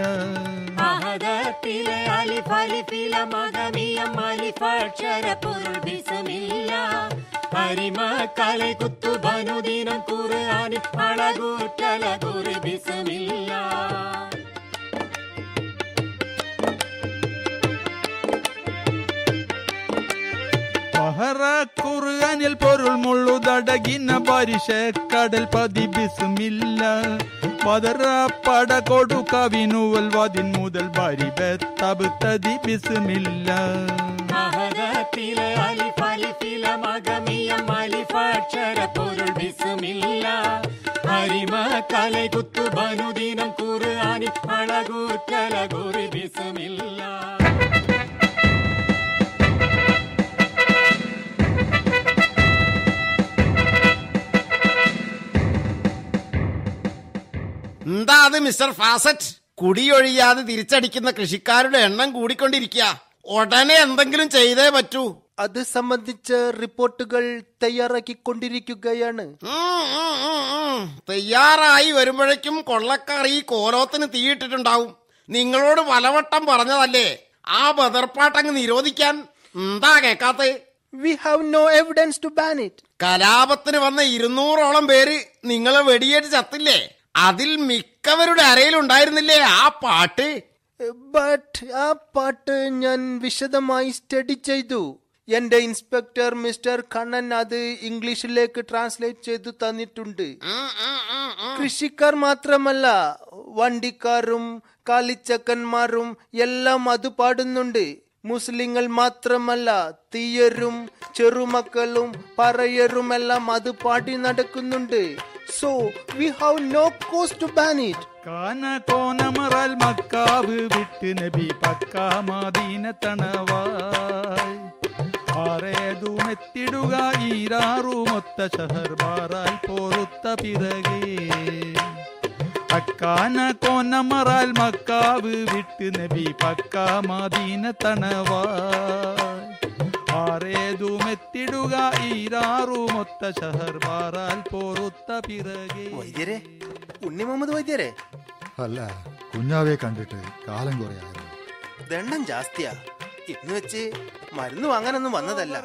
പാദത്തിലെ അലിഫ് അലിഫില്ല മകമിയം അലിഫക്ഷര പൊരുൾ ബിസുമില്ല അരിമക്കലെ കുത്തുബനുദിനം കുറുകാനിൽ അളകൂറ്റല കുറി ബിസുമില്ല പഹറ കുറുകാനിൽ പൊരുൾ മുള്ളുതടകിന പരിശ കടൽ പതി ബിസുമില്ല പതറ പട കൊടു കവിനുവൽ വതിൻ മുതൽ ബരി ബെത്തബ് തതി ബിസുമില്ല മഹദത്തിലെ അലിഫലിഫില മകമിയം അലിഫക്ഷര പൊരുൾ ബിസുമില്ല കലൈ കുത്തു ബനുദിനം കുറുആനി അളകൂറ്റല കുറി ബിസ്മില്ല എന്താ അത് മിസ്റ്റർ ഫാസറ്റ്? കുടിയൊഴിയാതെ തിരിച്ചടിക്കുന്ന കൃഷിക്കാരുടെ എണ്ണം കൂടിക്കൊണ്ടിരിക്കുക. ഉടനെ എന്തെങ്കിലും ചെയ്തേ പറ്റൂ. അത് സംബന്ധിച്ച് റിപ്പോർട്ടുകൾ തയ്യാറാക്കിക്കൊണ്ടിരിക്കുകയാണ്. തയ്യാറായി വരുമ്പോഴേക്കും കൊള്ളക്കാർ ഈ കോലോത്തിന് തീയിട്ടിട്ടുണ്ടാവും. നിങ്ങളോട് പലവട്ടം പറഞ്ഞതല്ലേ? ആ ബദർപ്പാട്ടങ്ങ് നിരോധിക്കാൻ എന്താ കേക്കാത്തെ? We have no evidence to ban it കലാപത്തിന് വന്ന ഇരുന്നൂറോളം പേര് നിങ്ങളെ വെടിയേറ്റ് ചത്തില്ലേ? അതിൽ മിക്കവരുടെ അരയിലുണ്ടായിരുന്നില്ലേ ആ പാട്ട്? ബട്ട് ആ പാട്ട് ഞാൻ വിശദമായി സ്റ്റഡി ചെയ്തു. എന്റെ ഇൻസ്പെക്ടർ മിസ്റ്റർ കണ്ണൻ അത് ഇംഗ്ലീഷിലേക്ക് ട്രാൻസ്ലേറ്റ് ചെയ്തു തന്നിട്ടുണ്ട്. കൃഷിക്കാർ മാത്രമല്ല വണ്ടിക്കാരും കാലിച്ചക്കന്മാരും എല്ലാം അത് പാടുന്നുണ്ട്. മുസ്ലിങ്ങൾ മാത്രമല്ല തീയരും ചെറുമക്കളും പറയരും എല്ലാം അത് പാടി നടക്കുന്നുണ്ട്. So we have no cause to ban it കാന കോനമറാൽ മക്കാവ് വിട്ട് നബി പക്ക മാദീന തണവായി. ആറേതുമെത്തിടുക ഈരാറുമൊത്ത ഷഹർ ബാറാൽ പോറുത്ത പിറകെ. അക്കാന കോനമറാൽ മക്കാവ് വിട്ട് നബി പക്ക മാദീന തണവായി. ആറേതുമെത്തിടുക ഈരാറുമൊത്ത ഷഹർ ബാറാൽ പോറുത്ത പിറകെ. വൈദ്യരെ ഉണ്ണി മുഹമ്മദ് വൈദ്യരെ. അല്ല കുഞ്ഞാവെ കണ്ടിട്ട് കാലം കുറയായിരുന്നു ദണ്ണം ജാസ്തിയാ. ഇന്ന് വെച്ച് മരുന്ന് വാങ്ങാനൊന്നും വന്നതല്ല.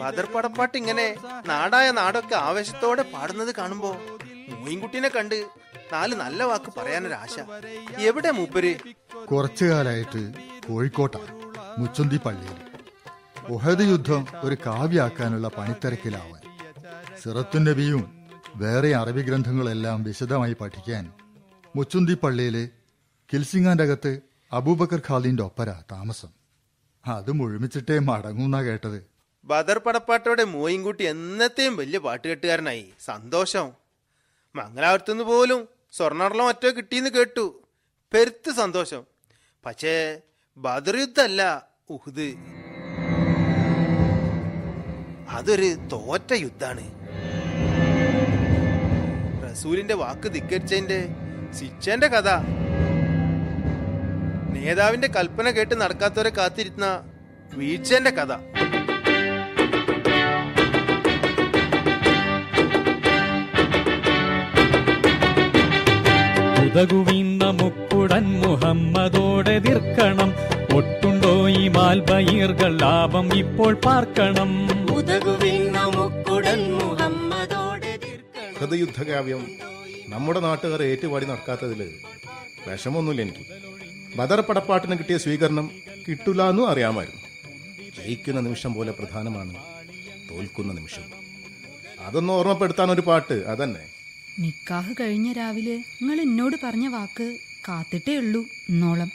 ബദർ പടപ്പാട്ട് ഇങ്ങനെ നാടായ നാടൊക്കെ ആവേശത്തോടെ പാടുന്നത് കാണുമ്പോ മൂയിൻകുട്ടിനെ കണ്ട് നാല് നല്ല വാക്ക് പറയാനൊരാശ. എവിടെ മൂപ്പര്? കുറച്ചു കാലായിട്ട് കോഴിക്കോട്ടാണ് മുച്ചുന്തി പള്ളിയിൽ ഉഹദ് യുദ്ധം ഒരു കാവ്യാക്കാനുള്ള പണിത്തിരക്കിലാവാൻ സിറത്തു നബിയും വേറെ അറബി ഗ്രന്ഥങ്ങളെല്ലാം വിശദമായി പഠിക്കാൻ മുച്ചുന്തി പള്ളിയിലെ കിൽസിങ്ങാന്റെ അകത്ത് അബൂബക്കർ ഖാലിന്റെ ഒപ്പര താമസം. അത് മുഴുമിച്ചിട്ടേ മടങ്ങുന്നാ കേട്ടത്. ബദർ പടപ്പാട്ടോടെ മോയിൻകുട്ടി എന്നത്തെയും വലിയ പാട്ടുകെട്ടുകാരനായി. സന്തോഷം. മംഗലാപുരത്തുനിന്ന് പോലും സ്വർണടലോ മറ്റോ കിട്ടിയെന്ന് കേട്ടു. പെരുത്ത് സന്തോഷം. പക്ഷേ ബദർ യുദ്ധമല്ല ഉഹുദ്. അതൊരു തോറ്റ യുദ്ധാണ്. റസൂലിന്റെ വാക്ക് ധിക്കരിച്ചതിന്റെ ശിക്ഷന്റെ കഥ. നേതാവിന്റെ കൽപ്പന കേട്ട് നടക്കാത്തവരെ കാത്തിരുന്ന വീഴ്ചന്റെ കഥ. ഉതകുവീന്ന മുക്കുടൻ മുഹമ്മദോടെ തീർക്കണം ഒട്ടുണ്ടോ ഈ മാൽബയീർകൾ ലാഭം ഇപ്പോൾ പാർക്കണം. ഉതകുവിന്ന മുക്കുടൻ മുഹമ്മദോടെ ഹൃദയുദ്ധകാവ്യം നമ്മുടെ നാട്ടുകാർ ഏറ്റുപാടി നടക്കാത്തതിൽ വിഷമൊന്നുമില്ല എനിക്ക്. ബദർ പടപ്പാട്ടിന് കിട്ടിയ സ്വീകരണം കിട്ടില്ല എന്നും അറിയാമായിരുന്നു. ജയിക്കുന്ന നിമിഷം പോലെ പ്രധാനമാണ് തോൽക്കുന്ന നിമിഷം. അതൊന്നും ഓർമ്മപ്പെടുത്താൻ ഒരു പാട്ട് അതന്നെ. നിക്കാഹ് കഴിഞ്ഞ രാവിലെ നിങ്ങൾ എന്നോട് പറഞ്ഞ വാക്ക് കാത്തിട്ടേ ഉള്ളൂ ഇന്നോളം.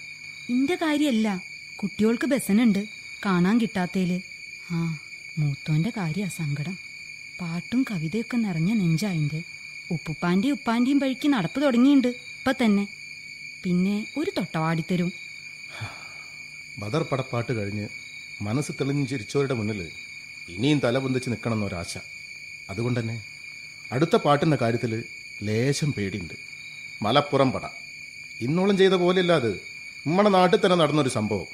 ഇന്റെ കാര്യമല്ല കുട്ടികൾക്ക് ബസനുണ്ട് കാണാൻ കിട്ടാത്തേൽ. ആ. മൂത്തോന്റെ കാര്യ സങ്കടം പാട്ടും കവിതയൊക്കെ നിറഞ്ഞ നെഞ്ചായിന്റെ. ഉപ്പുപ്പാന്റെയും ഉപ്പാന്റെയും വഴിക്ക് നടപ്പ് തുടങ്ങിയിട്ടുണ്ട് ഇപ്പൊ തന്നെ. പിന്നെ ഒരു തൊട്ടവാടിത്തരും. ബദർ പടപ്പാട്ട് കഴിഞ്ഞ് മനസ്സ് തെളിഞ്ഞിരിച്ചവരുടെ മുന്നിൽ ഇനിയും തലപൊന്തിച്ച് നിൽക്കണം എന്നൊരാശ അതുകൊണ്ട് തന്നെ അടുത്ത പാട്ടിന്റെ കാര്യത്തിൽ ലേശം പേടിയുണ്ട്. മലപ്പുറം പട. ഇന്നോളം ചെയ്ത പോലെയല്ല അത്. നമ്മുടെ നാട്ടിൽ തന്നെ നടന്നൊരു സംഭവം.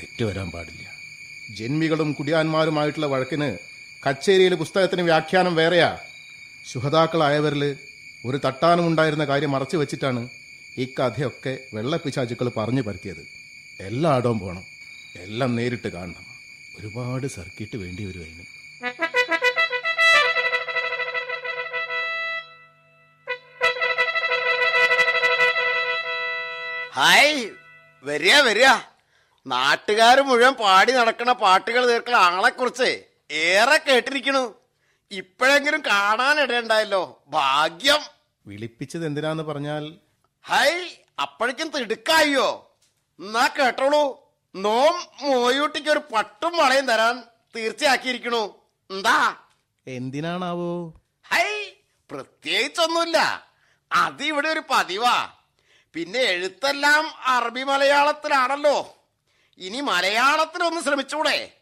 തെറ്റ് വരാൻ പാടില്ല. ജന്മികളും കുടിയാന്മാരുമായിട്ടുള്ള വഴക്കിന് കച്ചേരിയിലെ പുസ്തകത്തിന് വ്യാഖ്യാനം വേറെയാ. ശുഹതാക്കളായവരിൽ ഒരു തട്ടാനമുണ്ടായിരുന്ന കാര്യം മറച്ചു വെച്ചിട്ടാണ് ഈ കഥയൊക്കെ വെള്ളപ്പിശാചുക്കൾ പറഞ്ഞു പരത്തിയത്. എല്ലായിടവും പോകണം എല്ലാം നേരിട്ട് കാണണം. ഒരുപാട് സർക്കിട്ട് വേണ്ടി വരും അതിന്. ഹായ്. വരിക വരിക. നാട്ടുകാർ മുഴുവൻ പാടി നടക്കുന്ന പാട്ടുകൾ തീർക്കണ ആളെ കുറിച്ച് ഏറെ കേട്ടിരിക്കണു. ഇപ്പോഴെങ്കിലും കാണാനിടയുണ്ടായല്ലോ ഭാഗ്യം. വിളിപ്പിച്ചത് എന്തിനാന്ന് പറഞ്ഞാൽ ഹൈ അപ്പോഴേക്കും തിടുക്കായോ എന്നാ കേട്ടോളൂ. നോം മോയൂട്ടിക്ക് ഒരു പട്ടും വളയും തരാൻ തീർച്ചയാക്കിയിരിക്കണു. എന്താ? എന്തിനാണാവോ? ഹൈ പ്രത്യേകിച്ചൊന്നുമില്ല. അതിവിടെ ഇവിടെ ഒരു പതിവാ. പിന്നെ എഴുത്തെല്ലാം അറബി മലയാളത്തിലാണല്ലോ. ഇനി മലയാളത്തിലൊന്ന് ശ്രമിച്ചൂടെ.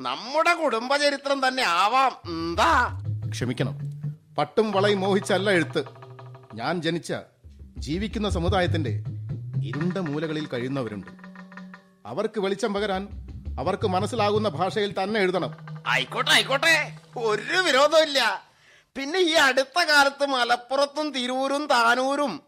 നമ്മുടെ കുടുംബചരിത്രം തന്നെ ആവാം. എന്താ? ക്ഷമിക്കണം. പട്ടും വളയും മോഹിച്ചല്ല എഴുത്ത്. ഞാൻ ജനിച്ച ജീവിക്കുന്ന സമുദായത്തിന്റെ ഇരുണ്ട മൂലകളിൽ കഴിയുന്നവരുണ്ട്. അവർക്ക് വെളിച്ചം പകരാൻ അവർക്ക് മനസ്സിലാകുന്ന ഭാഷയിൽ തന്നെ എഴുതണം. ആയിക്കോട്ടെ ആയിക്കോട്ടെ. ഒരു വിരോധമില്ല. പിന്നെ ഈ അടുത്ത കാലത്ത് മലപ്പുറത്തും തിരൂരും താനൂരും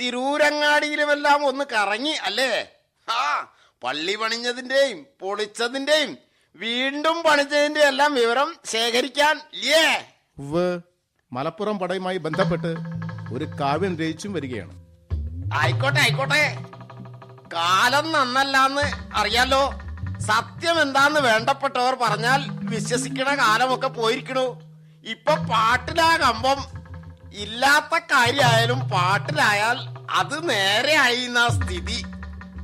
തിരൂരങ്ങാടിയിലുമെല്ലാം ഒന്ന് കറങ്ങി അല്ലേ? ആ പള്ളി പണിഞ്ഞതിന്റെയും പൊളിച്ചതിന്റെയും വീണ്ടും പണിച്ചതിന്റെ എല്ലാം വിവരം ശേഖരിക്കാൻ. ലേ മലപ്പുറം പടയുമായി ബന്ധപ്പെട്ട് ഒരു കാവ്യം രചിച്ചും വരികയാണ്. ആയിക്കോട്ടെ ആയിക്കോട്ടെ. കാലം നന്നല്ലാന്ന് അറിയാലോ. സത്യം എന്താന്ന് വേണ്ടപ്പെട്ടവർ പറഞ്ഞാൽ വിശ്വസിക്കണ കാലമൊക്കെ പോയിരിക്കണു. ഇപ്പൊ പാട്ടിലാ കമ്പം ഇല്ലാത്ത കാര്യമായാലും പാട്ടിലായാൽ അത് നേരെ ആയി എന്നാ സ്ഥിതി.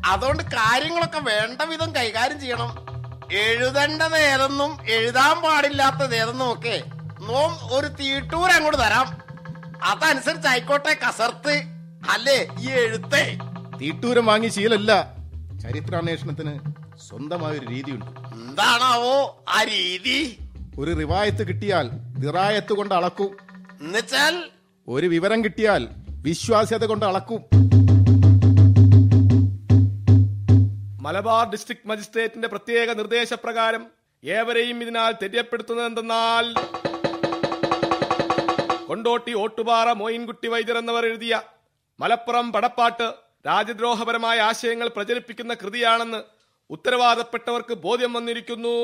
അതുകൊണ്ട് കാര്യങ്ങളൊക്കെ വേണ്ട വിധം കൈകാര്യം ചെയ്യണം. എഴുതേണ്ടത് ഏതെന്നും എഴുതാൻ പാടില്ലാത്തത് ഏതെന്നും ഒക്കെ നോം ഒരു തീട്ടൂർ അങ്ങോട്ട് തരാം. അതനുസരിച്ച് ആയിക്കോട്ടെ കസർത്ത്. അല്ലേ? ഈ എഴുത്തേ. തീട്ടൂരം വാങ്ങി ശീലല്ല. ചരിത്രാന്വേഷണത്തിന് സ്വന്തമായ ഒരു രീതിയുണ്ട്. എന്താണാവോ ആ രീതി? ഒരു റിവായത്ത് കിട്ടിയാൽ ദിറായത്ത് കൊണ്ട് അളക്കും. എന്നുവെച്ചാൽ ഒരു വിവരം കിട്ടിയാൽ വിശ്വാസ്യത കൊണ്ട് അളക്കും. മലബാർ ഡിസ്ട്രിക്ട് മജിസ്ട്രേറ്റിന്റെ പ്രത്യേക നിർദ്ദേശപ്രകാരം ഏവരെയും ഇതിനാൽ തെര്യപ്പെടുത്തുന്നതെന്തെന്നാൽ കൊണ്ടോട്ടി ഓട്ടുപാറ മോയിൻകുട്ടി വൈദ്യർ എന്നിവർ എഴുതിയ മലപ്പുറം പടപ്പാട്ട് രാജ്യദ്രോഹപരമായ ആശയങ്ങൾ പ്രചരിപ്പിക്കുന്ന കൃതിയാണെന്ന് ഉത്തരവാദപ്പെട്ടവർക്ക് ബോധ്യം വന്നിരിക്കുന്നു.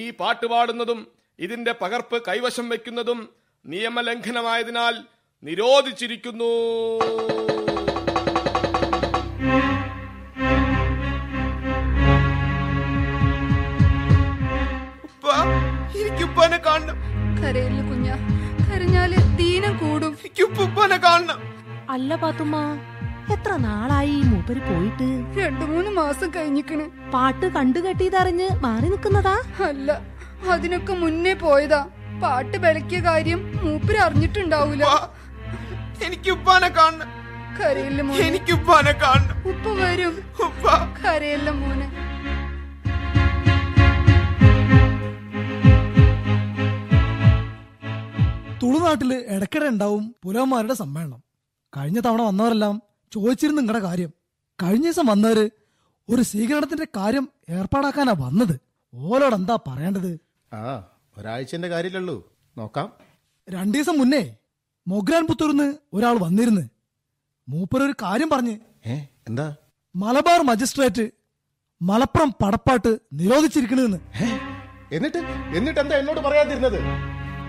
ഈ പാട്ടുപാടുന്നതും ഇതിന്റെ പകർപ്പ് കൈവശം വയ്ക്കുന്നതും നിയമലംഘനമായതിനാൽ നിരോധിച്ചിരിക്കുന്നു. കാണണം. കരയില്ല കുഞ്ഞ. കരഞ്ഞാൽ ദീനം കൂടും. എനിക്കുപ്പനെ കാണണം. അല്ല പാത്തുമ്മ എത്ര നാളായി ഈ മൂപ്പര് പോയിട്ട്? രണ്ടു മൂന്ന് മാസം കഴിഞ്ഞിക്കണ്. പാട്ട് കണ്ടു കെട്ടിയതറിഞ്ഞ് മാറി നിക്കുന്നതാ അല്ല അതിനൊക്കെ മുന്നേ പോയതാ. പാട്ട് വിലക്കിയ കാര്യം മൂപ്പര് അറിഞ്ഞിട്ടുണ്ടാവൂല. എനിക്കുപ്പാനെ കാണണം. കരയില്ല മോനെ? എനിക്കുപ്പാനെ കാണണം. ഉപ്പ വരും. ഉപ്പ. കരയില്ല മോനെ? തുളുനാട്ടിൽ ഇടയ്ക്കിടെ ഉണ്ടാവും പുലവന്മാരുടെ സമ്മേളനം. കഴിഞ്ഞ തവണ വന്നവരെല്ലാം ചോദിച്ചിരുന്നു നിങ്ങളുടെ കാര്യം. കഴിഞ്ഞ ദിവസം വന്നവര് ഒരു സ്വീകരണത്തിന്റെ കാര്യം ഏർപ്പാടാക്കാനാ വന്നത്. ഓലോട് എന്താ പറയേണ്ടത്? ആ ഒരാഴ്ചന്റെ കാര്യമില്ലല്ലോ. നോക്കാം. രണ്ടു ദിവസം മുന്നേ മൊഗ്രാൻ പുത്തൂർന്ന് ഒരാൾ വന്നിരുന്ന് മൂപ്പരൊരു കാര്യം പറഞ്ഞ് എന്താ? മലബാർ മജിസ്ട്രേറ്റ് മലപ്പുറം പടപ്പാട്ട് നിരോധിച്ചിരിക്കണെന്ന്. എന്നിട്ട്? എന്നിട്ട് എന്താ എന്നോട് പറയാതിരുന്നത്?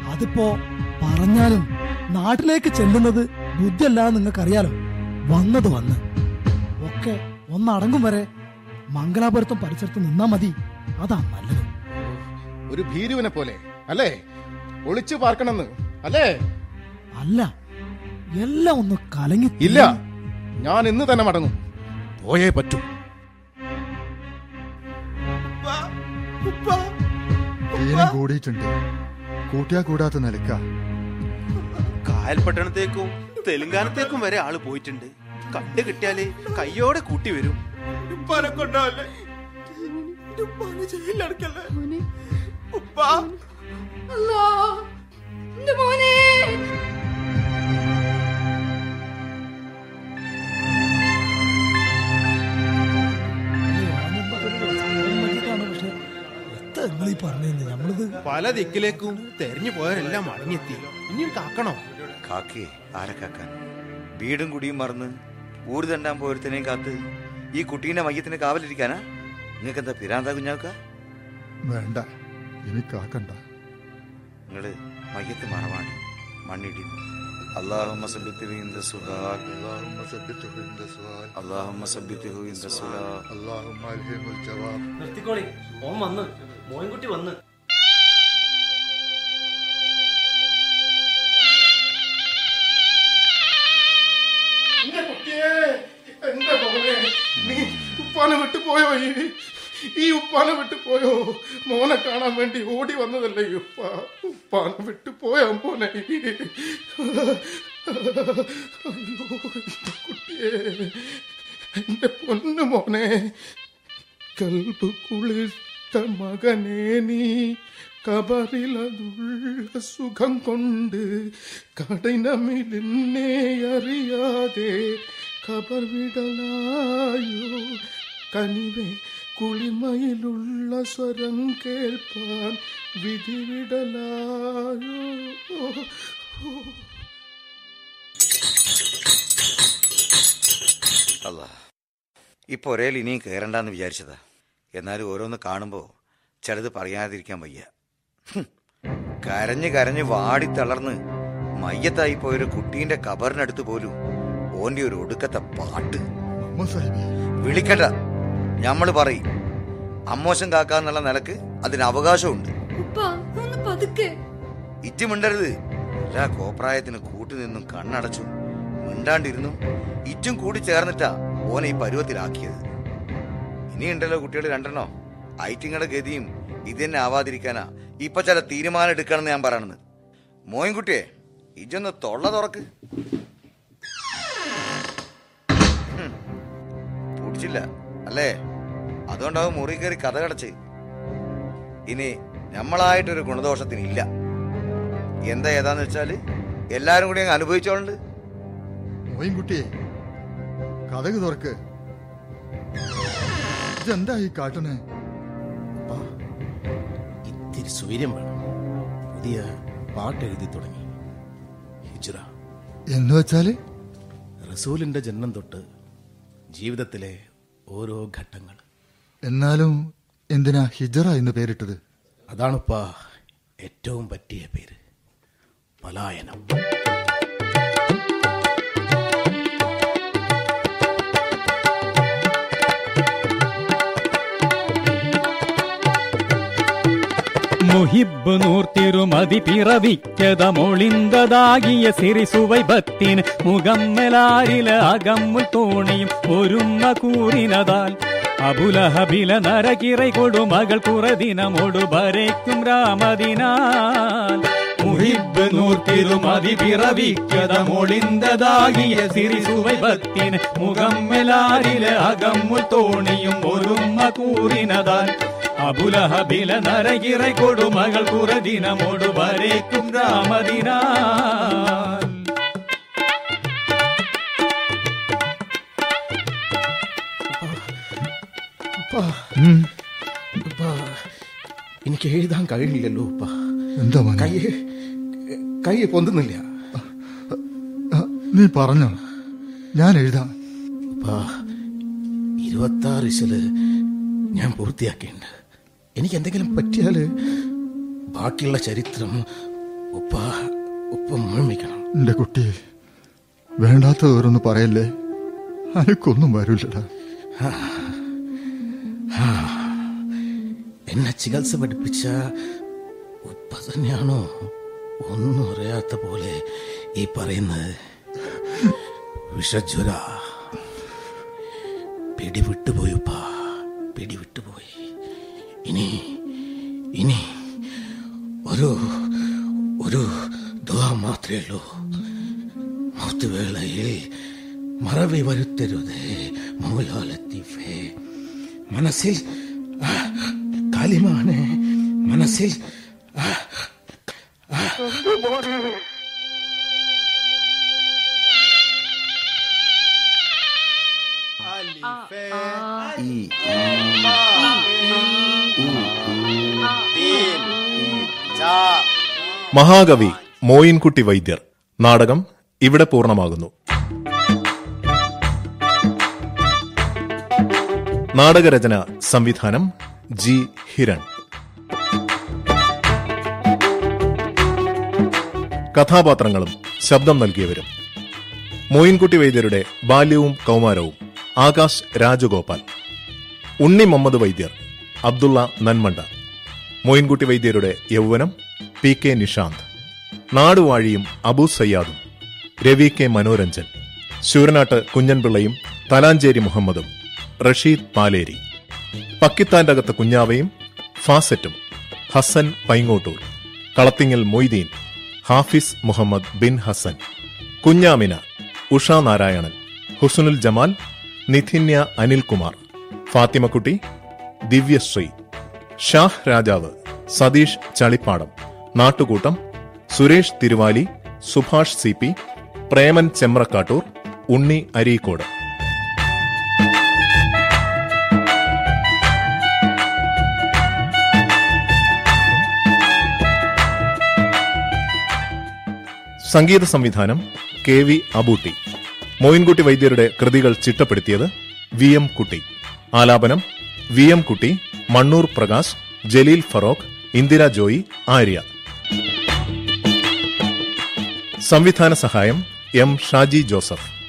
അതിപ്പോ പറഞ്ഞാലും നാട്ടിലേക്ക് ചെല്ലുന്നത് ബുദ്ധിയല്ല നിങ്ങൾക്കറിയാലോ. വന്നത് വന്ന്. ഒക്കെ ഒന്നടങ്ങും വരെ മംഗലാപുരത്തും പരിസരത്തും നിന്നാ മതി. അതാ നല്ലത്. ഒരു ഭീരുവിനെ പോലെ അല്ലേ? ഒളിച്ചു പാർക്കണമെന്ന് അല്ലേ? അല്ല. എല്ലാം ഒന്ന് കലങ്ങി ഇല്ല. ഞാൻ ഇന്ന് തന്നെ മടങ്ങും. പോയേ പറ്റൂ. കൂടിയിട്ടുണ്ട്. കൂട്ടിയാ കൂടാത്ത നിലക്ക കായൽപട്ടണത്തേക്കും തെലുങ്കാനത്തേക്കും വരെ ആൾ പോയിട്ടുണ്ട്. കണ്ടു കിട്ടിയാൽ കയ്യോടെ കൂട്ടി വരും. ഉപ്പാ. അല്ലാ, എന്റെ മോനെ. നിങ്ങളീ പറഞ്ഞത് നമ്മളിത് പല ദിക്കിലേക്കും തെരഞ്ഞു പോയവരെല്ലാം മടങ്ങിയെത്തി ഇനി കാക്കണോ കാക്കേ ആരെ കാക്കാൻ വീടും കുടിയും മറന്ന് ഊര് തണ്ടാൻ പോയത്തിനെയും കാത്ത് ഈ കുട്ടീന്റെ മയ്യത്തിന് കാവലിരിക്കാനാ നിങ്ങൾക്ക് എന്താ പിരാന്താ കുഞ്ഞാക്ക വേണ്ട എനിക്കാക്കണ്ട നിങ്ങള് മയ്യത്ത് മറവാടി മണ്ണിടി اللهم ثبته عند السؤال اللهم ثبته عند السؤال اللهم ثبته عند السؤال اللهم الهمه الجواب നിർത്തിക്കോളി ഓൻ വന്ന് മോയിൻകുട്ടി വന്ന്. എന്റെ മോനെ നീ ഉപ്പാനെ വിട്ടു പോയോ ഈ? ഉപ്പാനെ വിട്ടു പോയോ? മോനെ കാണാൻ വേണ്ടി ഓടി വന്നതല്ലേ ഉപ്പ? ഉപ്പാനെ വിട്ടു പോയാ മോനെ? അയ്യോ കുട്ടിയെ എന്റെ പൊന്നു മോനെ കൽബ് കുളിർത്ത മകനെ നീ കബറിലതുള്ള സുഖം കൊണ്ട് കഠിനമിലിന്നെ അറിയാതെ കബർ വിടലായോ കനിവെ കുളിമയിലുള്ള സ്വരം കേൾപ്പാൻ വിധി വിടലായോ അല്ല ഈ പുരയിൽ ഇനിയും കയറണ്ടെന്ന് വിചാരിച്ചതാ എന്നാലും ഓരോന്ന് കാണുമ്പോൾ ചിലത് പറയാതിരിക്കാൻ വയ്യ. കരഞ്ഞു കരഞ്ഞ് വാടി തളർന്ന് മയ്യത്തായി പോയൊരു കുട്ടീന്റെ കബറിനടുത്ത് പോലും ഓന്റെ ഒരു ഒടുക്കത്തെ പാട്ട്. വിളിക്കണ്ട. ഞമ്മൾ പറയും. അമ്മോശം കാക്കാന്നുള്ള നിലയ്ക്ക് അതിന് അവകാശമുണ്ട്. ഉപ്പാ ഒന്ന് പതുക്കെ. ഇറ്റി മിണ്ടരുത്. എല്ലാ കോപ്രായത്തിന് കൂട്ടുനിന്നും കണ്ണടച്ചു മിണ്ടാണ്ടിരുന്നു. ഇറ്റും കൂടി ചേർന്നിട്ടാ ഓനെ ഈ പരുവത്തിലാക്കിയത്. ഇനിയുണ്ടല്ലോ കുട്ടികൾ രണ്ടെണ്ണോ. ഐറ്റിങ്ങളുടെ ഗതിയും ഇത് തന്നെ ആവാതിരിക്കാനാ ഇപ്പൊ ചില തീരുമാനം എടുക്കണമെന്ന് ഞാൻ പറയണെന്ന് മോയൻകുട്ടിയെ ഇജൊന്ന് തൊള്ള തുറക്ക്. പിടിച്ചില്ല അല്ലേ? അതുകൊണ്ടാവും മുറി കയറി കഥ കടച്ച്. ഇനി നമ്മളായിട്ടൊരു ഗുണദോഷത്തിനില്ല. എന്താ ഏതാന്ന് വെച്ചാൽ എല്ലാരും കൂടി അങ്ങ് അനുഭവിച്ചോളുണ്ട്. മോയിൻകുട്ടിയെ കഥക് തുറക്ക്. ഇതെന്താ ഈ കാട്ടണേ ഇത്തിരി സ്വൈര്യം വേണം. പുതിയ പാട്ട് എഴുതി തുടങ്ങി. ഹിജ്റ. എന്ന് വെച്ചാൽ? റസൂലിന്റെ ജന്മം തൊട്ട് ജീവിതത്തിലെ ഓരോ ഘട്ടങ്ങൾ. എന്നാലും എന്തിനാ ഹിജറ എന്ന് പേരിട്ടത്? അതാണിപ്പാ ഏറ്റവും പറ്റിയ പേര്. പലായനം. മുഹിബ് നൂർത്തിരുമതി പിറവിക്കത മൊളിന്തതാകിയ സിറിസുവൈ ബത്തിന് മുഖമ്മലാരില അകമ്മുൽ തോണിയും ഒരുമ കൂറിനതാൽ അബുലഹബില നരകിറൈ കൊടുമകൾ കുറദിനമൊടു ഭരയ്ക്കും രാമദിനാൽ മുഹിബ് നൂർത്തിരുമതി പിറവിക്കത മൊളിന്തതാകിയ സിറിസുവൈ ബത്തിന് മുഖമ്മലാരില അകമ്മുൽ തോണിയും ഒരുമ കൂറിനതാൽ അബുലഹബില നരകിറൈ കൊടുമകൾ കുറദിനമോടു വരേക്കും രാമദിനാ എനിക്ക് എഴുതാൻ കഴിയില്ലല്ലോ ഉപ്പ. എന്താ? കൈ കൈ പൊന്തുന്നില്ല. നീ പറഞ്ഞോ. ഞാൻ എഴുതാം. ഉപ്പാ ഇരുപത്തി ആറ് ഇശൽ ഞാൻ പൂർത്തിയാക്കിയിട്ടുണ്ട് എനിക്ക് എന്തെങ്കിലും പറ്റിയാൽ ബാക്കിയുള്ള ചരിത്രം ഉപ്പ ഉപ്പ മുഴുമിക്കണം. എന്റെ കുട്ടി വേണ്ടാത്തവരൊന്ന് പറയല്ലേ? അനക്കൊന്നും വരൂല്ലടാ. എന്നെ ചികിത്സ പഠിപ്പിച്ച ഉപ്പ തന്നെയാണോ? ഒന്നും അറിയാത്ത പോലെ ഈ പറയുന്നത്. വിഷജ്വര. പിടിവിട്ടുപോയി ഉപ്പ പിടിവിട്ടുപോയി. ഇനി ഇനി ഒരു ഒരു ദുആ മാത്രമേ ഉള്ളൂ. മൗത്തുവേളയിൽ മറവി വരുത്തരുതേ മൗലാലത്തീഫേ. മനസ്സിൽ ആ, കാലിമാണ് മനസ്സിൽ ആ, ആ, മഹാകവി മോയിൻകുട്ടി വൈദ്യർ. നാടകം ഇവിടെ പൂർണമാകുന്നു. നാടകരചന സംവിധാനം ജി ഹിരൺ. കഥാപാത്രങ്ങളും ശബ്ദം നൽകിയവരും. മോയിൻകുട്ടി വൈദ്യരുടെ ബാല്യവും കൗമാരവും. ആകാശ് രാജഗോപാൽ ഉണ്ണി മുഹമ്മദ് വൈദ്യർ അബ്ദുള്ള നന്മണ്ട മോയിൻകുട്ടി വൈദ്യരുടെ യൗവനം പി കെ നിഷാന്ത് നാടുവാഴിയും അബു സയ്യാദും രവി കെ മനോരഞ്ജൻ ശൂരനാട്ട് കുഞ്ഞൻപിള്ളയും തലാഞ്ചേരി മുഹമ്മദും റഷീദ് പാലേരി പക്കിത്താന്റെ അകത്ത് കുഞ്ഞാവയും ഫാസറ്റും ഹസൻ പൈങ്ങോട്ടൂർ കളത്തിങ്ങൽ മൊയ്തീൻ ഹാഫിസ് മുഹമ്മദ് ബിൻ ഹസൻ കുഞ്ഞാമിന ഉഷാ നാരായണൻ ഹുസനുൽ ജമാൽ നിഥിന്യ അനിൽകുമാർ ഫാത്തിമക്കുട്ടി ദിവ്യശ്രീ ഷാഹ് രാജാവ് സതീഷ് ചളിപ്പാടം നാട്ടുകൂട്ടം സുരേഷ് തിരുവാലി സുഭാഷ് സി പി പ്രേമൻ ചെമ്രക്കാട്ടൂർ ഉണ്ണി അരീക്കോട്. സംഗീത സംവിധാനം കെ വി അബൂട്ടി. മോയിൻകുട്ടി വൈദ്യരുടെ കൃതികൾ ചിട്ടപ്പെടുത്തിയത് വി എം കുട്ടി. ആലാപനം വി എം കുട്ടി മണ്ണൂർ പ്രകാശ് ജലീൽ ഫറോക്ക് ഇന്ദിര ജോയി ആര്യ. സംവിധാന സഹായം എം ഷാജി ജോസഫ്.